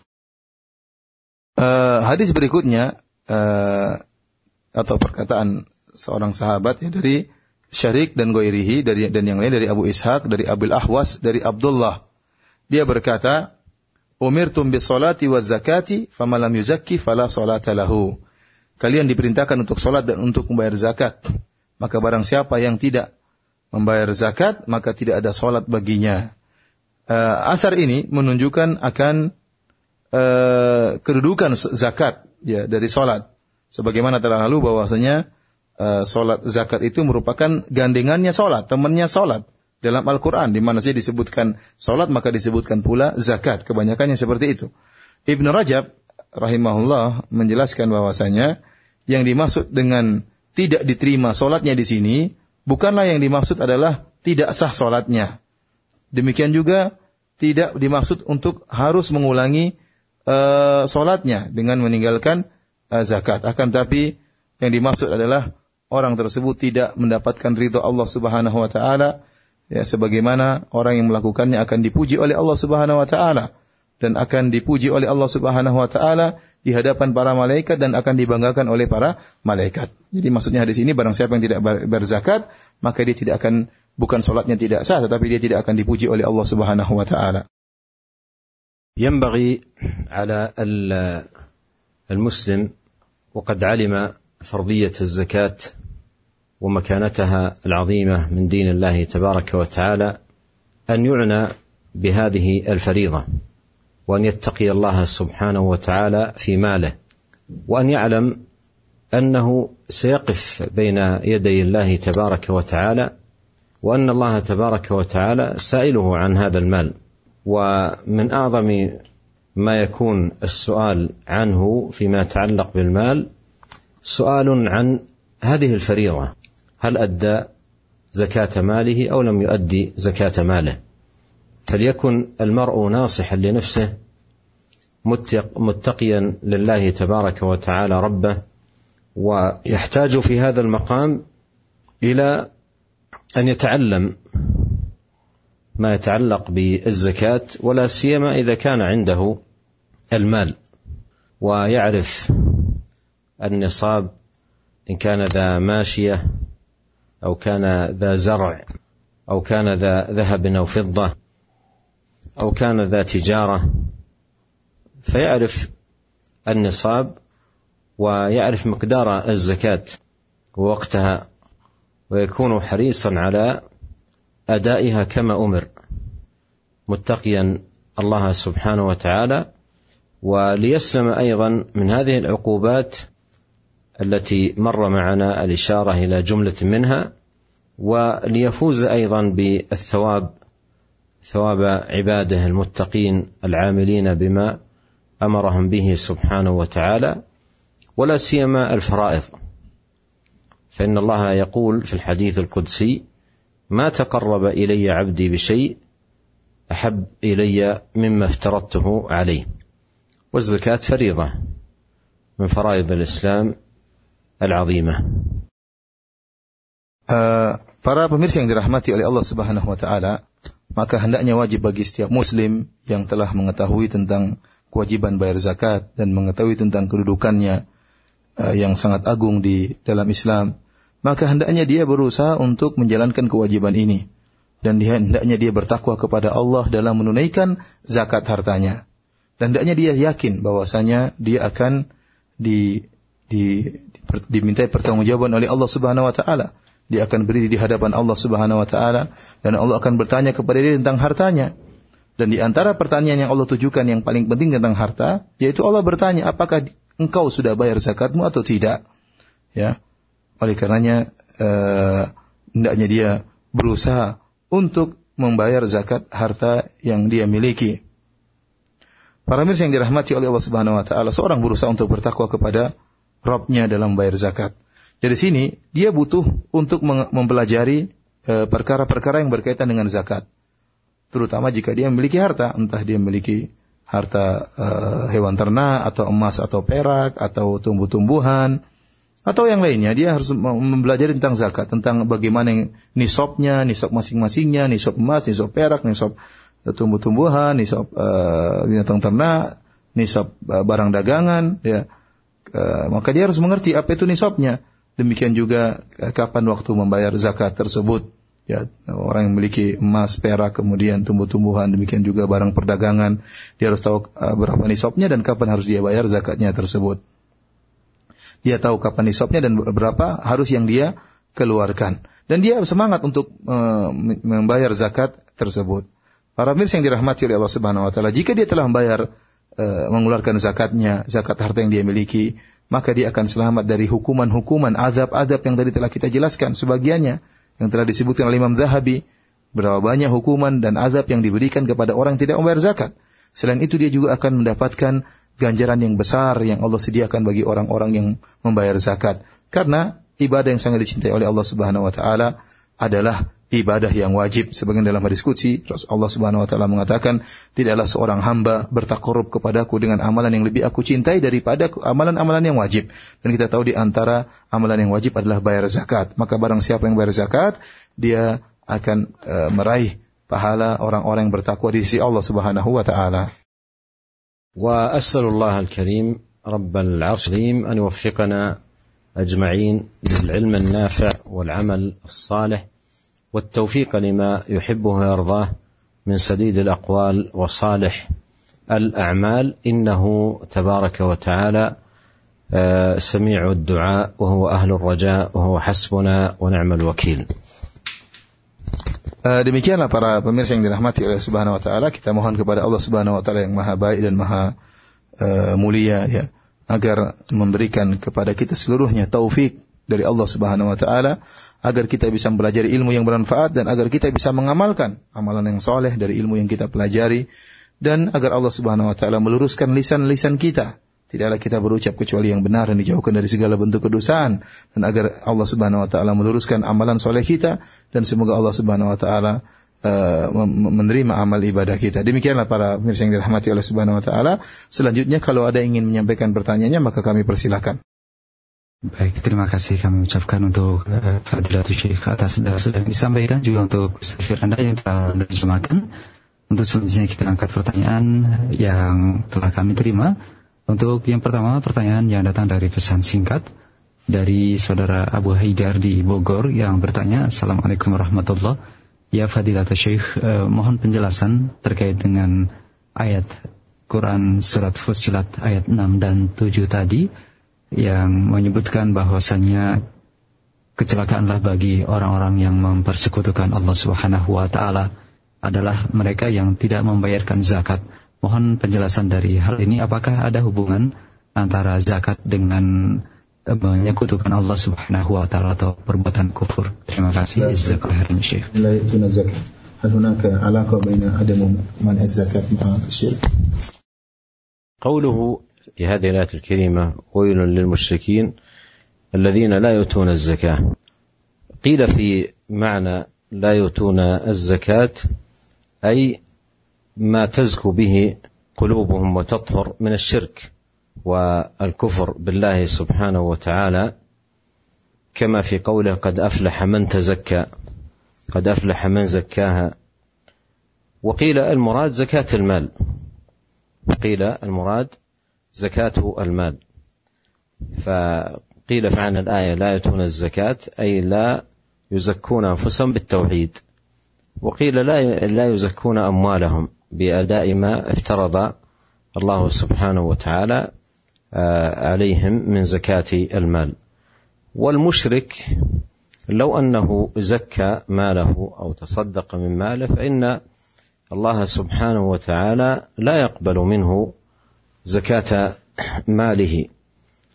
Uh, hadis berikutnya uh, atau perkataan seorang sahabat ya, dari Syarik dan Goirihi dari dan yang lain dari Abu Ishaq, dari Abil Ahwas, dari Abdullah. Dia berkata, Umirtum bis salati wa zakati, famalam yuzakki fala salata lahu. Kalian diperintahkan untuk salat dan untuk membayar zakat. Maka barang siapa yang tidak membayar zakat, maka tidak ada salat baginya. Uh, asar ini menunjukkan akan uh, kedudukan zakat ya dari salat. Sebagaimana telah lalu bahwasanya uh, salat zakat itu merupakan gandengannya salat, temannya salat dalam Al-Quran, di mana sih disebutkan salat maka disebutkan pula zakat. Kebanyakannya seperti itu. Ibnu Rajab rahimahullah menjelaskan bahwasanya yang dimaksud dengan tidak diterima salatnya di sini bukanlah yang dimaksud adalah tidak sah salatnya. Demikian juga tidak dimaksud untuk harus mengulangi uh, salatnya dengan meninggalkan uh, zakat. Akan tapi yang dimaksud adalah orang tersebut tidak mendapatkan ridho Allah Subhanahu wa taala ya sebagaimana orang yang melakukannya akan dipuji oleh Allah Subhanahu wa taala dan akan dipuji oleh Allah Subhanahu wa taala di hadapan para malaikat dan akan dibanggakan oleh para malaikat. Jadi maksudnya hadis ini barang siapa yang tidak berzakat maka dia tidak akan bukan salatnya tidak sah tetapi dia tidak akan dipuji oleh Allah Subhanahu wa taala. ينبغي على المسلم وقد علم فرضيه الزكاه ومكانتها العظيمه من دين الله تبارك وتعالى ان يعنى بهذه الفريضه وأن يتقي الله سبحانه وتعالى في ماله وأن يعلم أنه سيقف بين يدي الله تبارك وتعالى وأن الله تبارك وتعالى سائله عن هذا المال. ومن أعظم ما يكون السؤال عنه فيما يتعلق بالمال سؤال عن هذه الفريضة. هل أدى زكاة ماله أو لم يؤدي زكاة ماله؟ فليكن المرء ناصحا لنفسه متقيا لله تبارك وتعالى ربه ويحتاج في هذا المقام إلى أن يتعلم ما يتعلق بالزكاة ولا سيما إذا كان عنده المال ويعرف النصاب إن كان ذا ماشية أو كان ذا زرع أو كان ذا ذهب أو فضة. أو كان ذا تجارة فيعرف النصاب ويعرف مقدار الزكاة ووقتها ويكون حريصا على أدائها كما أمر. متقيا الله سبحانه وتعالى. وليسلم أيضا من هذه العقوبات التي مر معنا الإشارة إلى جملة منها وليفوز أيضا بالثواب ثواب عباده المتقين العاملين بما أمرهم به سبحانه وتعالى ولا سيما الفرائض. فإن الله يقول في الحديث القدسي ما تقرب إلي عبدي بشيء أحب إلي مما افترضته عليه. والزكاة فريضة من فرائض الإسلام العظيمة. Uh, para pemirsa yang dirahmati oleh Allah Subhanahu wa taala, maka hendaknya wajib bagi setiap muslim yang telah mengetahui tentang kewajiban bayar zakat dan mengetahui tentang kedudukannya uh, yang sangat agung di dalam Islam, maka hendaknya dia berusaha untuk menjalankan kewajiban ini dan dia, hendaknya dia bertakwa kepada Allah dalam menunaikan zakat hartanya. Dan hendaknya dia yakin bahwasanya dia akan di, di, di dimintai pertanggungjawaban oleh Allah Subhanahu wa taala dia akan berdiri di hadapan Allah Subhanahu wa taala dan Allah akan bertanya kepada dia tentang hartanya. Dan di antara pertanyaan yang Allah tujukan yang paling penting tentang harta, yaitu Allah bertanya, apakah engkau sudah bayar zakatmu atau tidak? Ya. Oleh karenanya uh, hendaknya dia berusaha untuk membayar zakat harta yang dia miliki. Para mirsa yang dirahmati oleh Allah Subhanahu wa taala, seorang berusaha untuk bertakwa kepada Rabbnya dalam membayar zakat. Dari sini dia butuh untuk mempelajari eh, perkara-perkara yang berkaitan dengan zakat. Terutama jika dia memiliki harta, entah dia memiliki harta uh, hewan ternak atau emas atau perak atau tumbuh-tumbuhan atau yang lainnya. Dia harus mempelajari tentang zakat tentang bagaimana nisabnya nisab masing-masingnya nisab emas nisab perak nisab eh, tumbuh-tumbuhan nisab binatang ternak nisab barang dagangan ya. Maka dia harus mengerti apa itu nisabnya demikian juga uh, kapan waktu membayar zakat tersebut ya orang yang memiliki emas, perak, kemudian tumbuh-tumbuhan, demikian juga barang perdagangan, dia harus tahu uh, berapa nisabnya dan kapan harus dia bayar zakatnya tersebut. Dia tahu kapan nisabnya dan berapa harus yang dia keluarkan. Dan dia semangat untuk uh, membayar zakat tersebut. Para mirsa yang dirahmati oleh Allah Subhanahu wa taala, jika dia telah membayar uh, mengeluarkan zakatnya, zakat harta yang dia miliki, maka dia akan selamat dari hukuman-hukuman, azab-azab yang tadi telah kita jelaskan sebagiannya yang telah disebutkan oleh Imam Zahabi, berapa banyak hukuman dan azab yang diberikan kepada orang yang tidak membayar zakat. Selain itu dia juga akan mendapatkan ganjaran yang besar yang Allah sediakan bagi orang-orang yang membayar zakat. Karena ibadah yang sangat dicintai oleh Allah Subhanahu wa taala adalah ibadah yang wajib. Sebagian dalam hadis qudsi Allah Subhanahu wa taala mengatakan, "Tidaklah seorang hamba bertakarub kepadaku dengan amalan yang lebih aku cintai daripada amalan-amalan yang wajib." Dan kita tahu di antara amalan yang wajib adalah bayar zakat. Maka barang siapa yang bayar zakat, dia akan uh, meraih pahala orang-orang yang bertakwa di sisi Allah Subhanahu wa taala. وأسأل الله الكريم رب العرش العظيم أن يوفقنا أجمعين للعلم النافع والعمل الصالح والتوفيق لما يحبه ويرضاه من سديد الأقوال وصالح الأعمال إنه تبارك وتعالى سميع الدعاء وهو أهل الرجاء وهو حسبنا ونعم الوكيل. Demikianlah para pemirsa yang dirahmati oleh Subhanahu wa taala, kita mohon kepada Allah Subhanahu wa taala yang maha baik dan maha uh, mulia ya, agar memberikan kepada kita seluruhnya taufik dari Allah Subhanahu wa taala agar kita bisa belajar ilmu yang bermanfaat dan agar kita bisa mengamalkan amalan yang soleh dari ilmu yang kita pelajari dan agar Allah Subhanahu wa taala meluruskan lisan-lisan kita. Tidaklah kita berucap kecuali yang benar dan dijauhkan dari segala bentuk kedosaan dan agar Allah Subhanahu wa taala meluruskan amalan soleh kita dan semoga Allah Subhanahu wa taala uh, menerima amal ibadah kita. Demikianlah para pemirsa yang dirahmati oleh Subhanahu wa taala. Selanjutnya kalau ada yang ingin menyampaikan pertanyaannya maka kami persilahkan. Baik, terima kasih kami ucapkan untuk uh, Fadilatul Syekh atas dasar yang disampaikan juga untuk Ustaz Anda yang telah menerjemahkan. Untuk selanjutnya kita angkat pertanyaan yang telah kami terima. Untuk yang pertama, pertanyaan yang datang dari pesan singkat dari saudara Abu Haidar di Bogor yang bertanya, Assalamualaikum warahmatullahi Ya Fadilatul Syekh, uh, mohon penjelasan terkait dengan ayat Quran Surat Fusilat ayat 6 dan 7 tadi yang menyebutkan bahwasanya kecelakaanlah bagi orang-orang yang mempersekutukan Allah Subhanahu wa taala adalah mereka yang tidak membayarkan zakat. Mohon penjelasan dari hal ini apakah ada hubungan antara zakat dengan menyekutukan Allah Subhanahu wa taala atau perbuatan kufur. Terima kasih. Jazakallahu khairan Syekh. هل هناك علاقة بين عدم منع الزكاة مع الشرك؟ قوله في هذه الآية الكريمة ويل للمشركين الذين لا يؤتون الزكاة قيل في معنى لا يؤتون الزكاة أي ما تزكو به قلوبهم وتطهر من الشرك والكفر بالله سبحانه وتعالى كما في قوله قد أفلح من تزكى قد أفلح من زكاها. وقيل المراد زكاة المال. وقيل المراد زكاة المال. فقيل في عن الآية لا يأتون الزكاة أي لا يزكون أنفسهم بالتوحيد. وقيل لا لا يزكون أموالهم بأداء ما افترض الله سبحانه وتعالى عليهم من زكاة المال. والمشرك لو أنه زكى ماله أو تصدق من ماله فإن الله سبحانه وتعالى لا يقبل منه زكاة ماله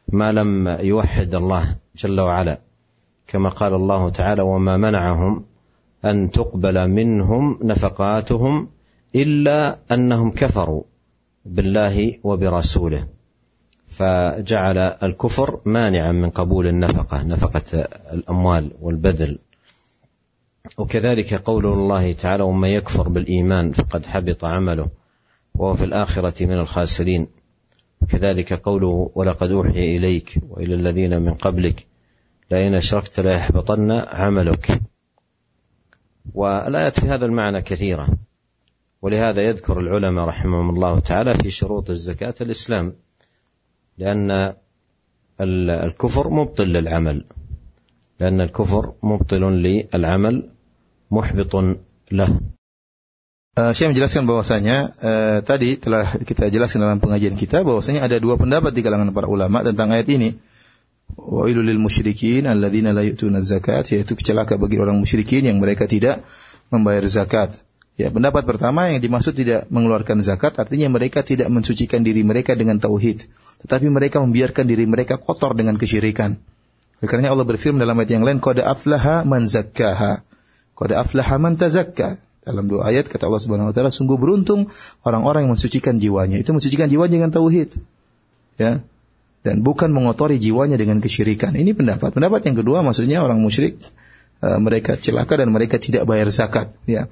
ما لم يوحد الله جل وعلا. كما قال الله تعالى وما منعهم أن تقبل منهم نفقاتهم إلا أنهم كفروا بالله وبرسوله. فجعل الكفر مانعا من قبول النفقة نفقة الأموال والبذل. وكذلك قول الله تعالى ومن يكفر بالإيمان فقد حبط عمله وهو في الآخرة من الخاسرين. كذلك قوله ولقد أوحي إليك وإلى الذين من قبلك لئن أشركت ليحبطن عملك. والآيات في هذا المعنى كثيرة ولهذا يذكر العلماء رحمهم الله تعالى في شروط الزكاة الإسلام. لان الكفر مبطل للعمل لان الكفر مبطل للعمل محبط له Uh, saya menjelaskan bahwasanya uh, tadi telah kita jelaskan dalam pengajian kita bahwasanya ada dua pendapat di kalangan para ulama tentang ayat ini. Wa lil musyrikin alladzina la yu'tuna zakat yaitu celaka bagi orang musyrikin yang mereka tidak membayar zakat. Ya, pendapat pertama yang dimaksud tidak mengeluarkan zakat artinya mereka tidak mensucikan diri mereka dengan tauhid, tetapi mereka membiarkan diri mereka kotor dengan kesyirikan. Karena Allah berfirman dalam ayat yang lain, "Qad aflaha man zakkaha." Qad aflaha man tazakka. Dalam dua ayat kata Allah Subhanahu wa taala sungguh beruntung orang-orang yang mensucikan jiwanya. Itu mensucikan jiwanya dengan tauhid. Ya. Dan bukan mengotori jiwanya dengan kesyirikan. Ini pendapat. Pendapat yang kedua maksudnya orang musyrik uh, mereka celaka dan mereka tidak bayar zakat, ya.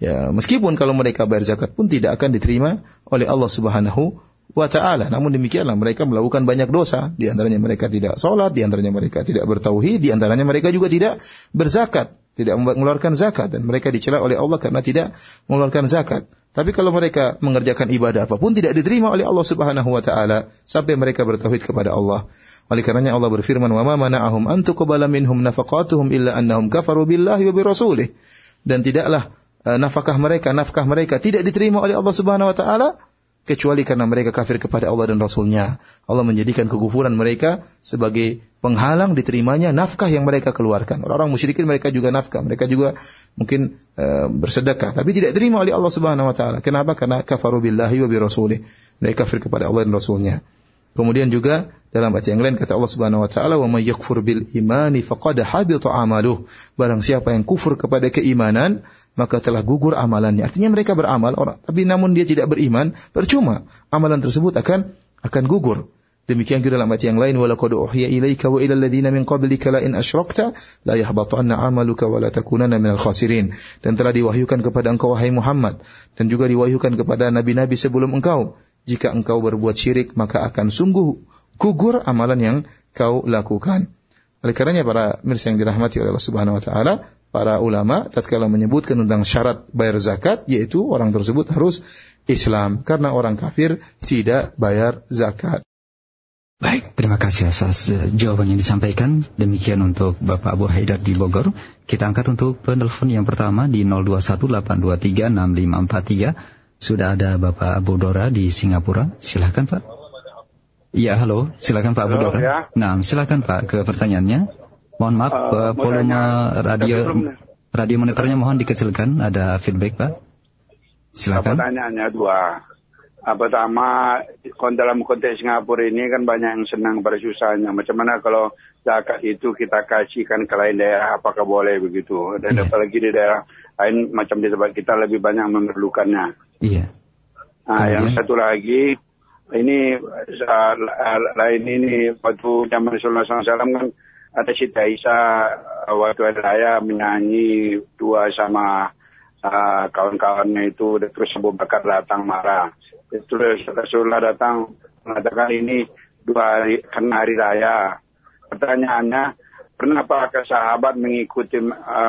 Ya, meskipun kalau mereka bayar zakat pun tidak akan diterima oleh Allah Subhanahu wa taala. Namun demikianlah mereka melakukan banyak dosa, di antaranya mereka tidak sholat, di antaranya mereka tidak bertauhid, di antaranya mereka juga tidak berzakat tidak mengeluarkan zakat dan mereka dicela oleh Allah karena tidak mengeluarkan zakat. Tapi kalau mereka mengerjakan ibadah apa pun tidak diterima oleh Allah Subhanahu wa taala sampai mereka bertauhid kepada Allah. Oleh karenanya Allah berfirman, "Wa ma mana'ahum an tuqbala minhum nafaqatuhum illa annahum kafaru billahi wa birasulih." Dan tidaklah nafkah mereka, nafkah mereka tidak diterima oleh Allah Subhanahu wa taala kecuali karena mereka kafir kepada Allah dan Rasulnya. Allah menjadikan kekufuran mereka sebagai penghalang diterimanya nafkah yang mereka keluarkan. Orang-orang musyrikin mereka juga nafkah, mereka juga mungkin uh, bersedekah, tapi tidak diterima oleh Allah Subhanahu wa taala. Kenapa? Karena kafaru billahi wa bi rasulih. Mereka kafir kepada Allah dan Rasulnya. Kemudian juga dalam ayat yang lain kata Allah Subhanahu wa taala, "Wa may yakfur bil imani faqad habita amaluh." Barang siapa yang kufur kepada keimanan, maka telah gugur amalannya. Artinya mereka beramal orang tapi namun dia tidak beriman, percuma. Amalan tersebut akan akan gugur. Demikian juga dalam ayat yang lain wala qad uhiya ilaika wa ila alladziina min qablika la in asyrakta la yahbatanna 'amaluka wa la takunanna minal khasirin. Dan telah diwahyukan kepada engkau wahai Muhammad dan juga diwahyukan kepada nabi-nabi sebelum engkau jika engkau berbuat syirik maka akan sungguh gugur amalan yang kau lakukan. Oleh karenanya para mirsa yang dirahmati oleh Allah Subhanahu wa taala, para ulama tatkala menyebutkan tentang syarat bayar zakat yaitu orang tersebut harus Islam karena orang kafir tidak bayar zakat. Baik, terima kasih atas uh, jawaban yang disampaikan. Demikian untuk Bapak Abu Haidar di Bogor. Kita angkat untuk penelpon yang pertama di 0218236543. Sudah ada Bapak Abu Dora di Singapura. Silahkan Pak. Iya, halo. Silakan Pak Dora. Ya. Nah, silakan Pak ke pertanyaannya. Mohon maaf, uh, volume radio radio monitornya mohon dikecilkan. Ada feedback, Pak. Silakan. Pertanyaannya dua. Pertama, dalam konteks Singapura ini kan banyak yang senang pada susahnya. Macam mana kalau zakat itu kita kasihkan ke lain daerah, apakah boleh begitu? Dan yeah. apalagi di daerah lain macam di tempat kita lebih banyak memerlukannya. Iya. Yeah. Nah, yang satu lagi, ini uh, lain ini waktu zaman Rasulullah SAW kan ada Siti Aisyah waktu ada raya menyanyi dua sama kawan-kawannya itu terus Abu Bakar datang marah. Terus Rasulullah datang mengatakan ini dua hari karena hari raya. Pertanyaannya pernah apakah sahabat mengikuti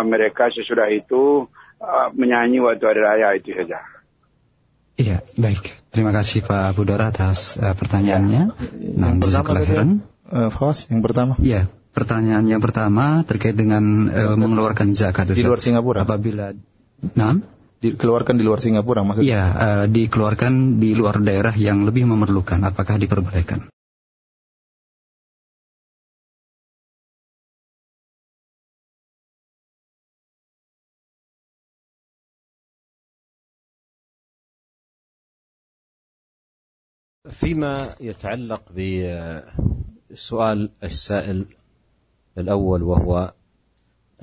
mereka sesudah itu menyanyi waktu hari raya itu saja Iya, baik. Terima kasih Pak Abu Dora atas uh, pertanyaannya. Nah, kelahiran. Uh, Fas, yang pertama. Iya, Pertanyaan yang pertama terkait dengan uh, mengeluarkan zakat di luar Singapura. Apabila, nah, dikeluarkan di luar Singapura maksudnya? Iya, uh, dikeluarkan di luar daerah yang lebih memerlukan. Apakah diperbolehkan? فيما يتعلق بسؤال السائل الأول وهو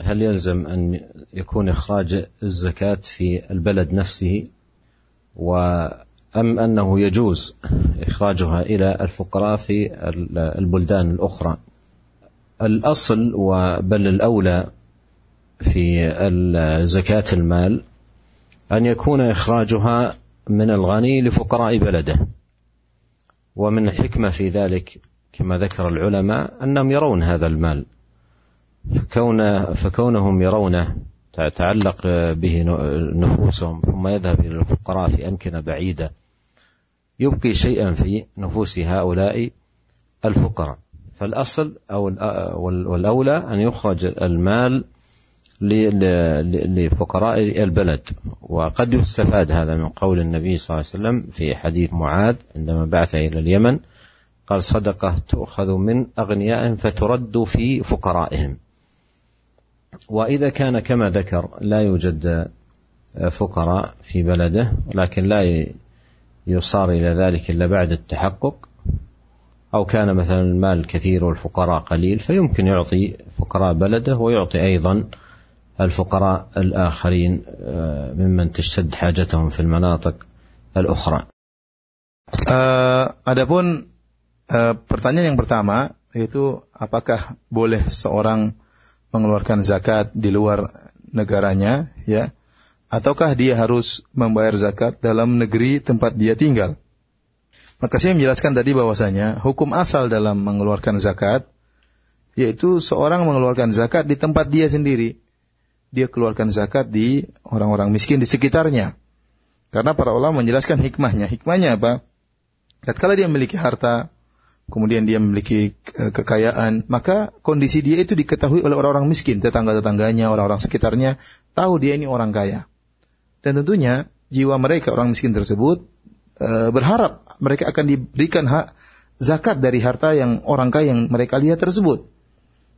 هل يلزم أن يكون إخراج الزكاة في البلد نفسه أم أنه يجوز إخراجها إلى الفقراء في البلدان الأخرى؟ الأصل وبل الأولى في زكاة المال أن يكون إخراجها من الغني لفقراء بلده. ومن الحكمة في ذلك كما ذكر العلماء أنهم يرون هذا المال. فكون فكونهم يرونه تتعلق به نفوسهم ثم يذهب إلى الفقراء في أمكنة بعيدة يبقي شيئا في نفوس هؤلاء الفقراء. فالأصل أو والأولى أن يخرج المال لفقراء البلد. وقد يستفاد هذا من قول النبي صلى الله عليه وسلم في حديث معاذ عندما بعث إلى اليمن قال صدقة تؤخذ من أغنيائهم فترد في فقرائهم. وإذا كان كما ذكر لا يوجد فقراء في بلده لكن لا يصار إلى ذلك إلا بعد التحقق. أو كان مثلا المال كثير والفقراء قليل فيمكن يعطي فقراء بلده ويعطي أيضا الفقراء الآخرين آه، ممن تشتد حاجتهم في المناطق الأخرى. Uh, adapun uh, pertanyaan yang pertama yaitu apakah boleh seorang mengeluarkan zakat di luar negaranya ya ataukah dia harus membayar zakat dalam negeri tempat dia tinggal maka saya menjelaskan tadi bahwasanya hukum asal dalam mengeluarkan zakat yaitu seorang mengeluarkan zakat di tempat dia sendiri dia keluarkan zakat di orang-orang miskin di sekitarnya karena para ulama menjelaskan hikmahnya hikmahnya apa kalau dia memiliki harta kemudian dia memiliki eh, kekayaan, maka kondisi dia itu diketahui oleh orang-orang miskin, tetangga-tetangganya, orang-orang sekitarnya, tahu dia ini orang kaya. Dan tentunya jiwa mereka orang miskin tersebut e, berharap mereka akan diberikan hak zakat dari harta yang orang kaya yang mereka lihat tersebut.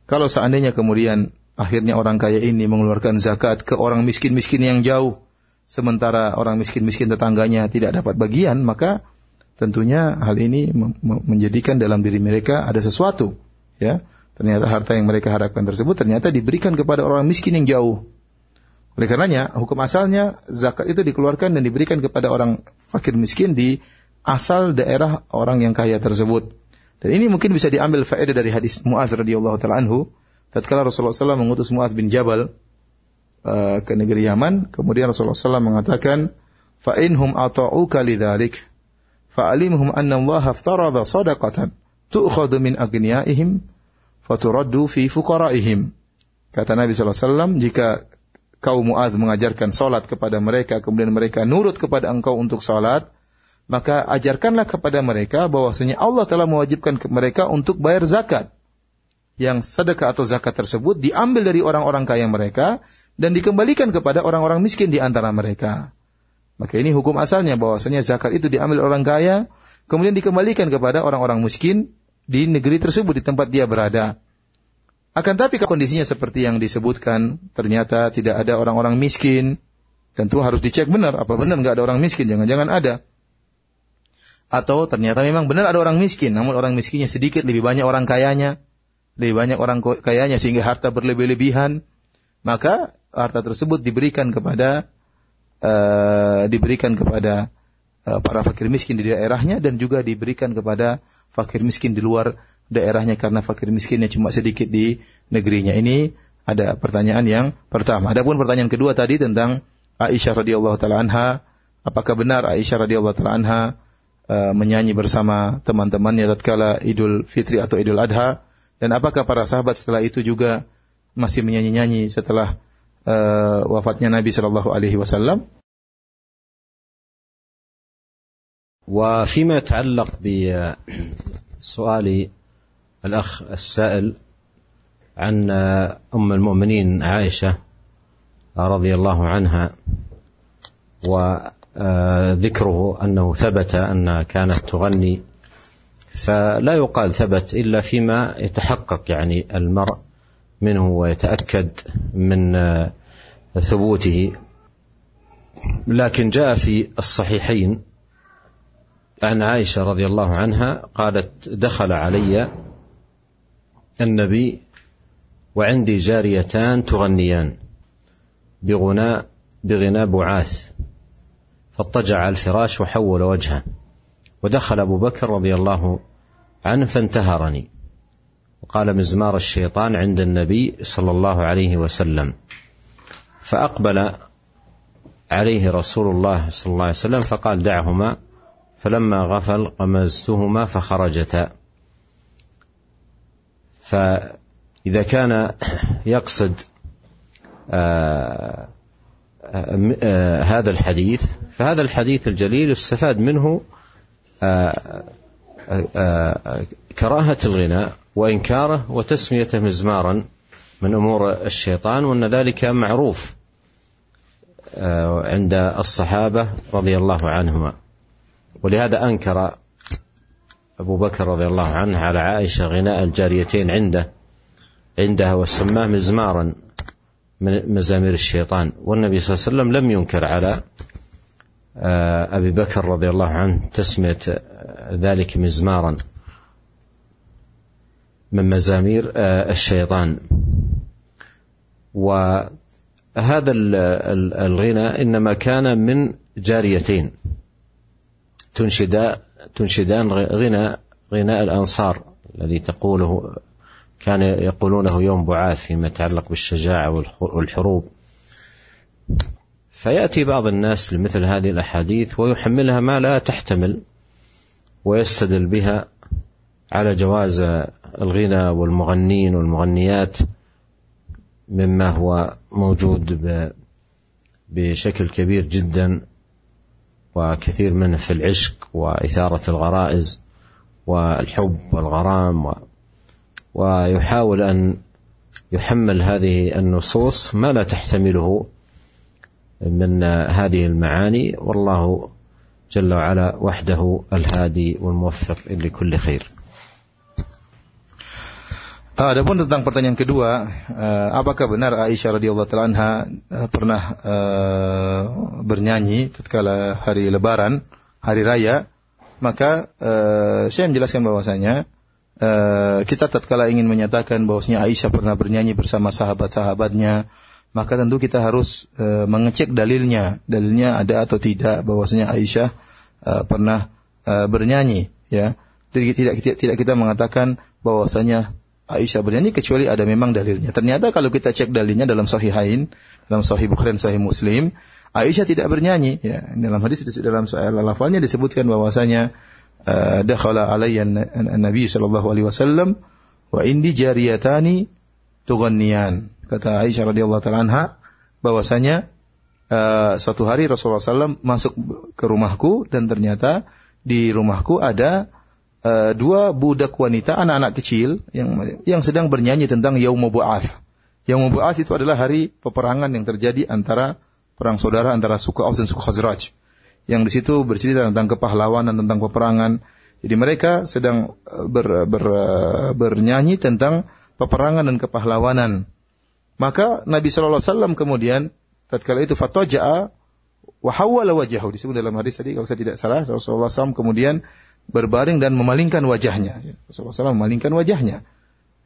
Kalau seandainya kemudian akhirnya orang kaya ini mengeluarkan zakat ke orang miskin-miskin yang jauh, sementara orang miskin-miskin tetangganya tidak dapat bagian, maka tentunya hal ini menjadikan dalam diri mereka ada sesuatu ya. Ternyata harta yang mereka harapkan tersebut ternyata diberikan kepada orang miskin yang jauh. Oleh karenanya hukum asalnya zakat itu dikeluarkan dan diberikan kepada orang fakir miskin di asal daerah orang yang kaya tersebut. Dan ini mungkin bisa diambil faedah dari hadis Muaz radhiyallahu taala anhu tatkala Rasulullah SAW mengutus Muaz bin Jabal uh, ke negeri Yaman kemudian Rasulullah SAW mengatakan inhum ata'uka lidzalik fa'alimhum anna Allah aftarada sadaqatan tu'khadhu min agniyaihim faturaddu fi fuqaraihim. Kata Nabi SAW, jika kau Muaz mengajarkan salat kepada mereka, kemudian mereka nurut kepada engkau untuk salat, maka ajarkanlah kepada mereka bahwasanya Allah telah mewajibkan mereka untuk bayar zakat. Yang sedekah atau zakat tersebut diambil dari orang-orang kaya mereka dan dikembalikan kepada orang-orang miskin di antara mereka. Maka ini hukum asalnya bahwasanya zakat itu diambil orang kaya, kemudian dikembalikan kepada orang-orang miskin di negeri tersebut di tempat dia berada. Akan tapi kondisinya seperti yang disebutkan, ternyata tidak ada orang-orang miskin, tentu harus dicek benar, apa benar nggak ada orang miskin, jangan-jangan ada. Atau ternyata memang benar ada orang miskin, namun orang miskinnya sedikit, lebih banyak orang kayanya, lebih banyak orang kayanya sehingga harta berlebih-lebihan, maka harta tersebut diberikan kepada uh, diberikan kepada uh, para fakir miskin di daerahnya dan juga diberikan kepada fakir miskin di luar daerahnya karena fakir miskinnya cuma sedikit di negerinya. Ini ada pertanyaan yang pertama. Adapun pertanyaan kedua tadi tentang Aisyah radhiyallahu taala anha, apakah benar Aisyah radhiyallahu taala anha uh, menyanyi bersama teman-temannya tatkala Idul Fitri atau Idul Adha dan apakah para sahabat setelah itu juga masih menyanyi-nyanyi setelah uh, wafatnya Nabi Shallallahu Alaihi Wasallam. وفيما يتعلق بسؤال الأخ السائل عن أم المؤمنين عائشة رضي الله عنها وذكره أنه ثبت أنها كانت تغني فلا يقال ثبت إلا فيما يتحقق يعني المرء منه ويتأكد من آه، ثبوته. لكن جاء في الصحيحين عن عائشة رضي الله عنها قالت دخل علي النبي وعندي جاريتان تغنيان بغناء بغناء بعاث فاضطجع على الفراش وحول وجهه. ودخل أبو بكر رضي الله عنه فانتهرني. وقال مزمار الشيطان عند النبي صلى الله عليه وسلم. فأقبل عليه رسول الله صلى الله عليه وسلم فقال دعهما فلما غفل غمزتهما فخرجتا. فإذا كان يقصد آه، آه، آه، هذا الحديث فهذا الحديث الجليل يستفاد منه كراهة الغناء وإنكاره وتسميته مزمارا من أمور الشيطان وأن ذلك معروف عند الصحابة رضي الله عنهما. ولهذا أنكر أبو بكر رضي الله عنه على عائشة غناء الجاريتين عنده عندها وسماه مزمارا من مزامير الشيطان. والنبي صلى الله عليه وسلم لم ينكر على آه، أبي بكر رضي الله عنه تسمية ذلك مزمارا. من مزامير آه، الشيطان. وهذا الغنى إنما كان من جاريتين. تنشدا تنشدان غنى غناء الأنصار الذي تقوله كان يقولونه يوم بعاث فيما يتعلق بالشجاعة والحروب. فيأتي بعض الناس لمثل هذه الأحاديث ويحملها ما لا تحتمل ويستدل بها على جواز الغنى والمغنين والمغنيات مما هو موجود بشكل كبير جدا وكثير منه في العشق وإثارة الغرائز والحب والغرام ويحاول أن يحمل هذه النصوص ما لا تحتمله من هذه المعاني والله جل وعلا وحده الهادي والموفق لكل خير Ah, adapun tentang pertanyaan kedua, uh, apakah benar Aisyah radhiyallahu taala anha uh, pernah uh, bernyanyi tatkala hari lebaran, hari raya? Maka uh, saya menjelaskan bahwasanya uh, kita tatkala ingin menyatakan bahwasanya Aisyah pernah bernyanyi bersama sahabat-sahabatnya, maka tentu kita harus uh, mengecek dalilnya, dalilnya ada atau tidak bahwasanya Aisyah uh, pernah uh, bernyanyi, ya. Jadi tidak, tidak tidak kita mengatakan bahwasanya Aisyah bernyanyi kecuali ada memang dalilnya. Ternyata kalau kita cek dalilnya dalam Sahihain, dalam Sahih Bukhari dan Sahih Muslim, Aisyah tidak bernyanyi. Ya, dalam hadis dalam lafalnya disebutkan bahwasanya dakhala alayya Nabi sallallahu alaihi wasallam wa indi jariyatani tughanniyan. Kata Aisyah radhiyallahu taala anha bahwasanya uh, suatu hari Rasulullah SAW masuk ke rumahku dan ternyata di rumahku ada uh, dua budak wanita anak-anak kecil yang yang sedang bernyanyi tentang Yaum Bu'ath. Yaum Bu'ath itu adalah hari peperangan yang terjadi antara perang saudara antara suku Aus dan suku Khazraj. Yang di situ bercerita tentang kepahlawanan, tentang peperangan. Jadi mereka sedang eh, ber, ber, eh, bernyanyi tentang peperangan dan kepahlawanan. Maka Nabi Shallallahu Alaihi Wasallam kemudian tatkala itu fatoja'a wahawala wajahu disebut dalam hadis tadi kalau saya tidak salah Rasulullah SAW kemudian berbaring dan memalingkan wajahnya. Ya, Rasulullah SAW memalingkan wajahnya.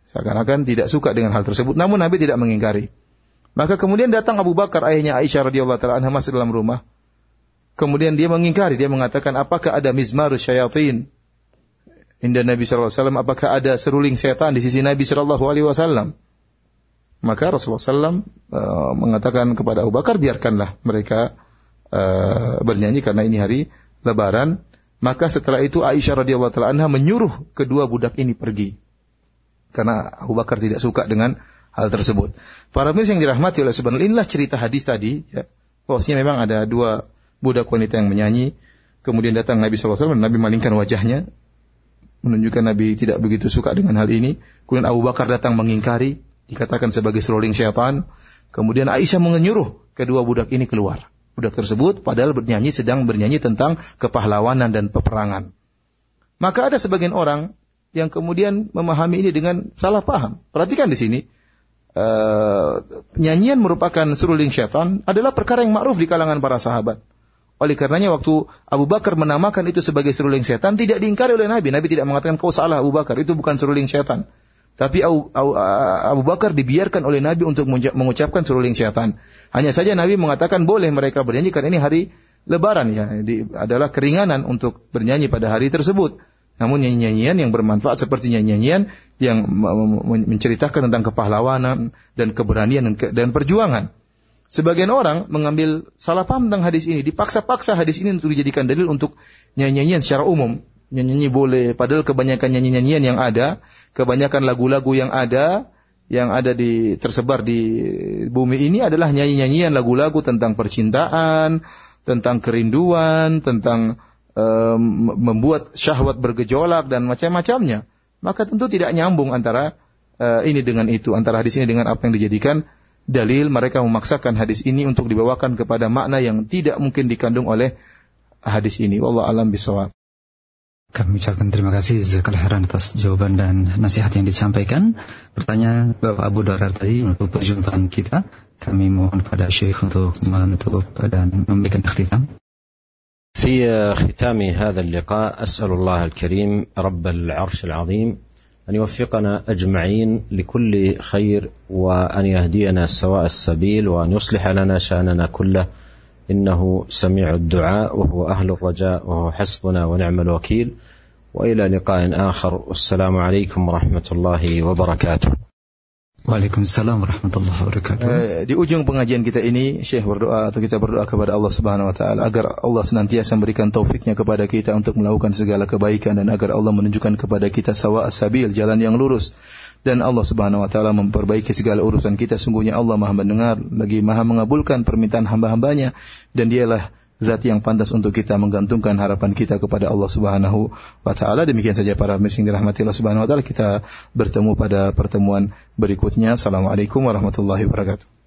Seakan-akan tidak suka dengan hal tersebut. Namun Nabi tidak mengingkari. Maka kemudian datang Abu Bakar ayahnya Aisyah radhiyallahu taala anha masuk dalam rumah. Kemudian dia mengingkari, dia mengatakan apakah ada mizmarus syayatin Indah Nabi sallallahu alaihi wasallam apakah ada seruling setan di sisi Nabi sallallahu alaihi wasallam? Maka Rasulullah SAW uh, mengatakan kepada Abu Bakar biarkanlah mereka uh, bernyanyi karena ini hari Lebaran maka setelah itu Aisyah radhiyallahu taala anha menyuruh kedua budak ini pergi. Karena Abu Bakar tidak suka dengan hal tersebut. Para pemirsa yang dirahmati oleh Subhanallah, inilah cerita hadis tadi. Ya. Bahwasanya memang ada dua budak wanita yang menyanyi. Kemudian datang Nabi SAW, Nabi malingkan wajahnya. Menunjukkan Nabi tidak begitu suka dengan hal ini. Kemudian Abu Bakar datang mengingkari. Dikatakan sebagai seruling syaitan. Kemudian Aisyah menyuruh kedua budak ini keluar budak tersebut padahal bernyanyi sedang bernyanyi tentang kepahlawanan dan peperangan. Maka ada sebagian orang yang kemudian memahami ini dengan salah paham. Perhatikan di sini. Uh, nyanyian merupakan seruling syaitan adalah perkara yang ma'ruf di kalangan para sahabat. Oleh karenanya waktu Abu Bakar menamakan itu sebagai seruling syaitan tidak diingkari oleh Nabi. Nabi tidak mengatakan kau salah Abu Bakar, itu bukan seruling syaitan. Tapi Abu, Abu Bakar dibiarkan oleh Nabi untuk mengucapkan seruling syaitan. Hanya saja Nabi mengatakan boleh mereka bernyanyi karena ini hari lebaran ya. Di, adalah keringanan untuk bernyanyi pada hari tersebut. Namun nyanyian yang bermanfaat seperti nyanyian yang menceritakan tentang kepahlawanan dan keberanian dan perjuangan. Sebagian orang mengambil salah paham tentang hadis ini, dipaksa-paksa hadis ini untuk dijadikan dalil untuk nyanyian secara umum. Nyanyi boleh, padahal kebanyakan nyanyi-nyanyian yang ada, kebanyakan lagu-lagu yang ada, yang ada di tersebar di bumi ini adalah nyanyi-nyanyian lagu-lagu tentang percintaan, tentang kerinduan, tentang um, membuat syahwat bergejolak dan macam-macamnya. Maka tentu tidak nyambung antara uh, ini dengan itu, antara hadis ini dengan apa yang dijadikan dalil. Mereka memaksakan hadis ini untuk dibawakan kepada makna yang tidak mungkin dikandung oleh hadis ini. Wallah alam bisawab. Kami ucapkan terima kasih Zakal Heran atas jawaban dan nasihat yang disampaikan. Pertanyaan Bapak Abu Darar tadi untuk perjumpaan kita. Kami mohon pada Syekh untuk menutup dan memberikan ikhtitam. في ختام هذا اللقاء اسال الله الكريم رب العرش العظيم ان يوفقنا اجمعين لكل خير وان يهدينا سواء السبيل وان يصلح لنا شاننا كله انه سميع الدعاء وهو اهل الرجاء وهو حسبنا ونعم الوكيل والى لقاء اخر والسلام عليكم ورحمه الله وبركاته Waalaikumsalam warahmatullahi wabarakatuh. Eh, di ujung pengajian kita ini, Syekh berdoa atau kita berdoa kepada Allah Subhanahu wa taala agar Allah senantiasa memberikan taufiknya kepada kita untuk melakukan segala kebaikan dan agar Allah menunjukkan kepada kita sawa as-sabil, jalan yang lurus dan Allah Subhanahu wa taala memperbaiki segala urusan kita. Sungguhnya Allah Maha mendengar lagi Maha mengabulkan permintaan hamba-hambanya dan dialah zat yang pantas untuk kita menggantungkan harapan kita kepada Allah Subhanahu wa taala. Demikian saja para pemirsa dirahmati Allah Subhanahu wa taala. Kita bertemu pada pertemuan berikutnya. Assalamualaikum warahmatullahi wabarakatuh.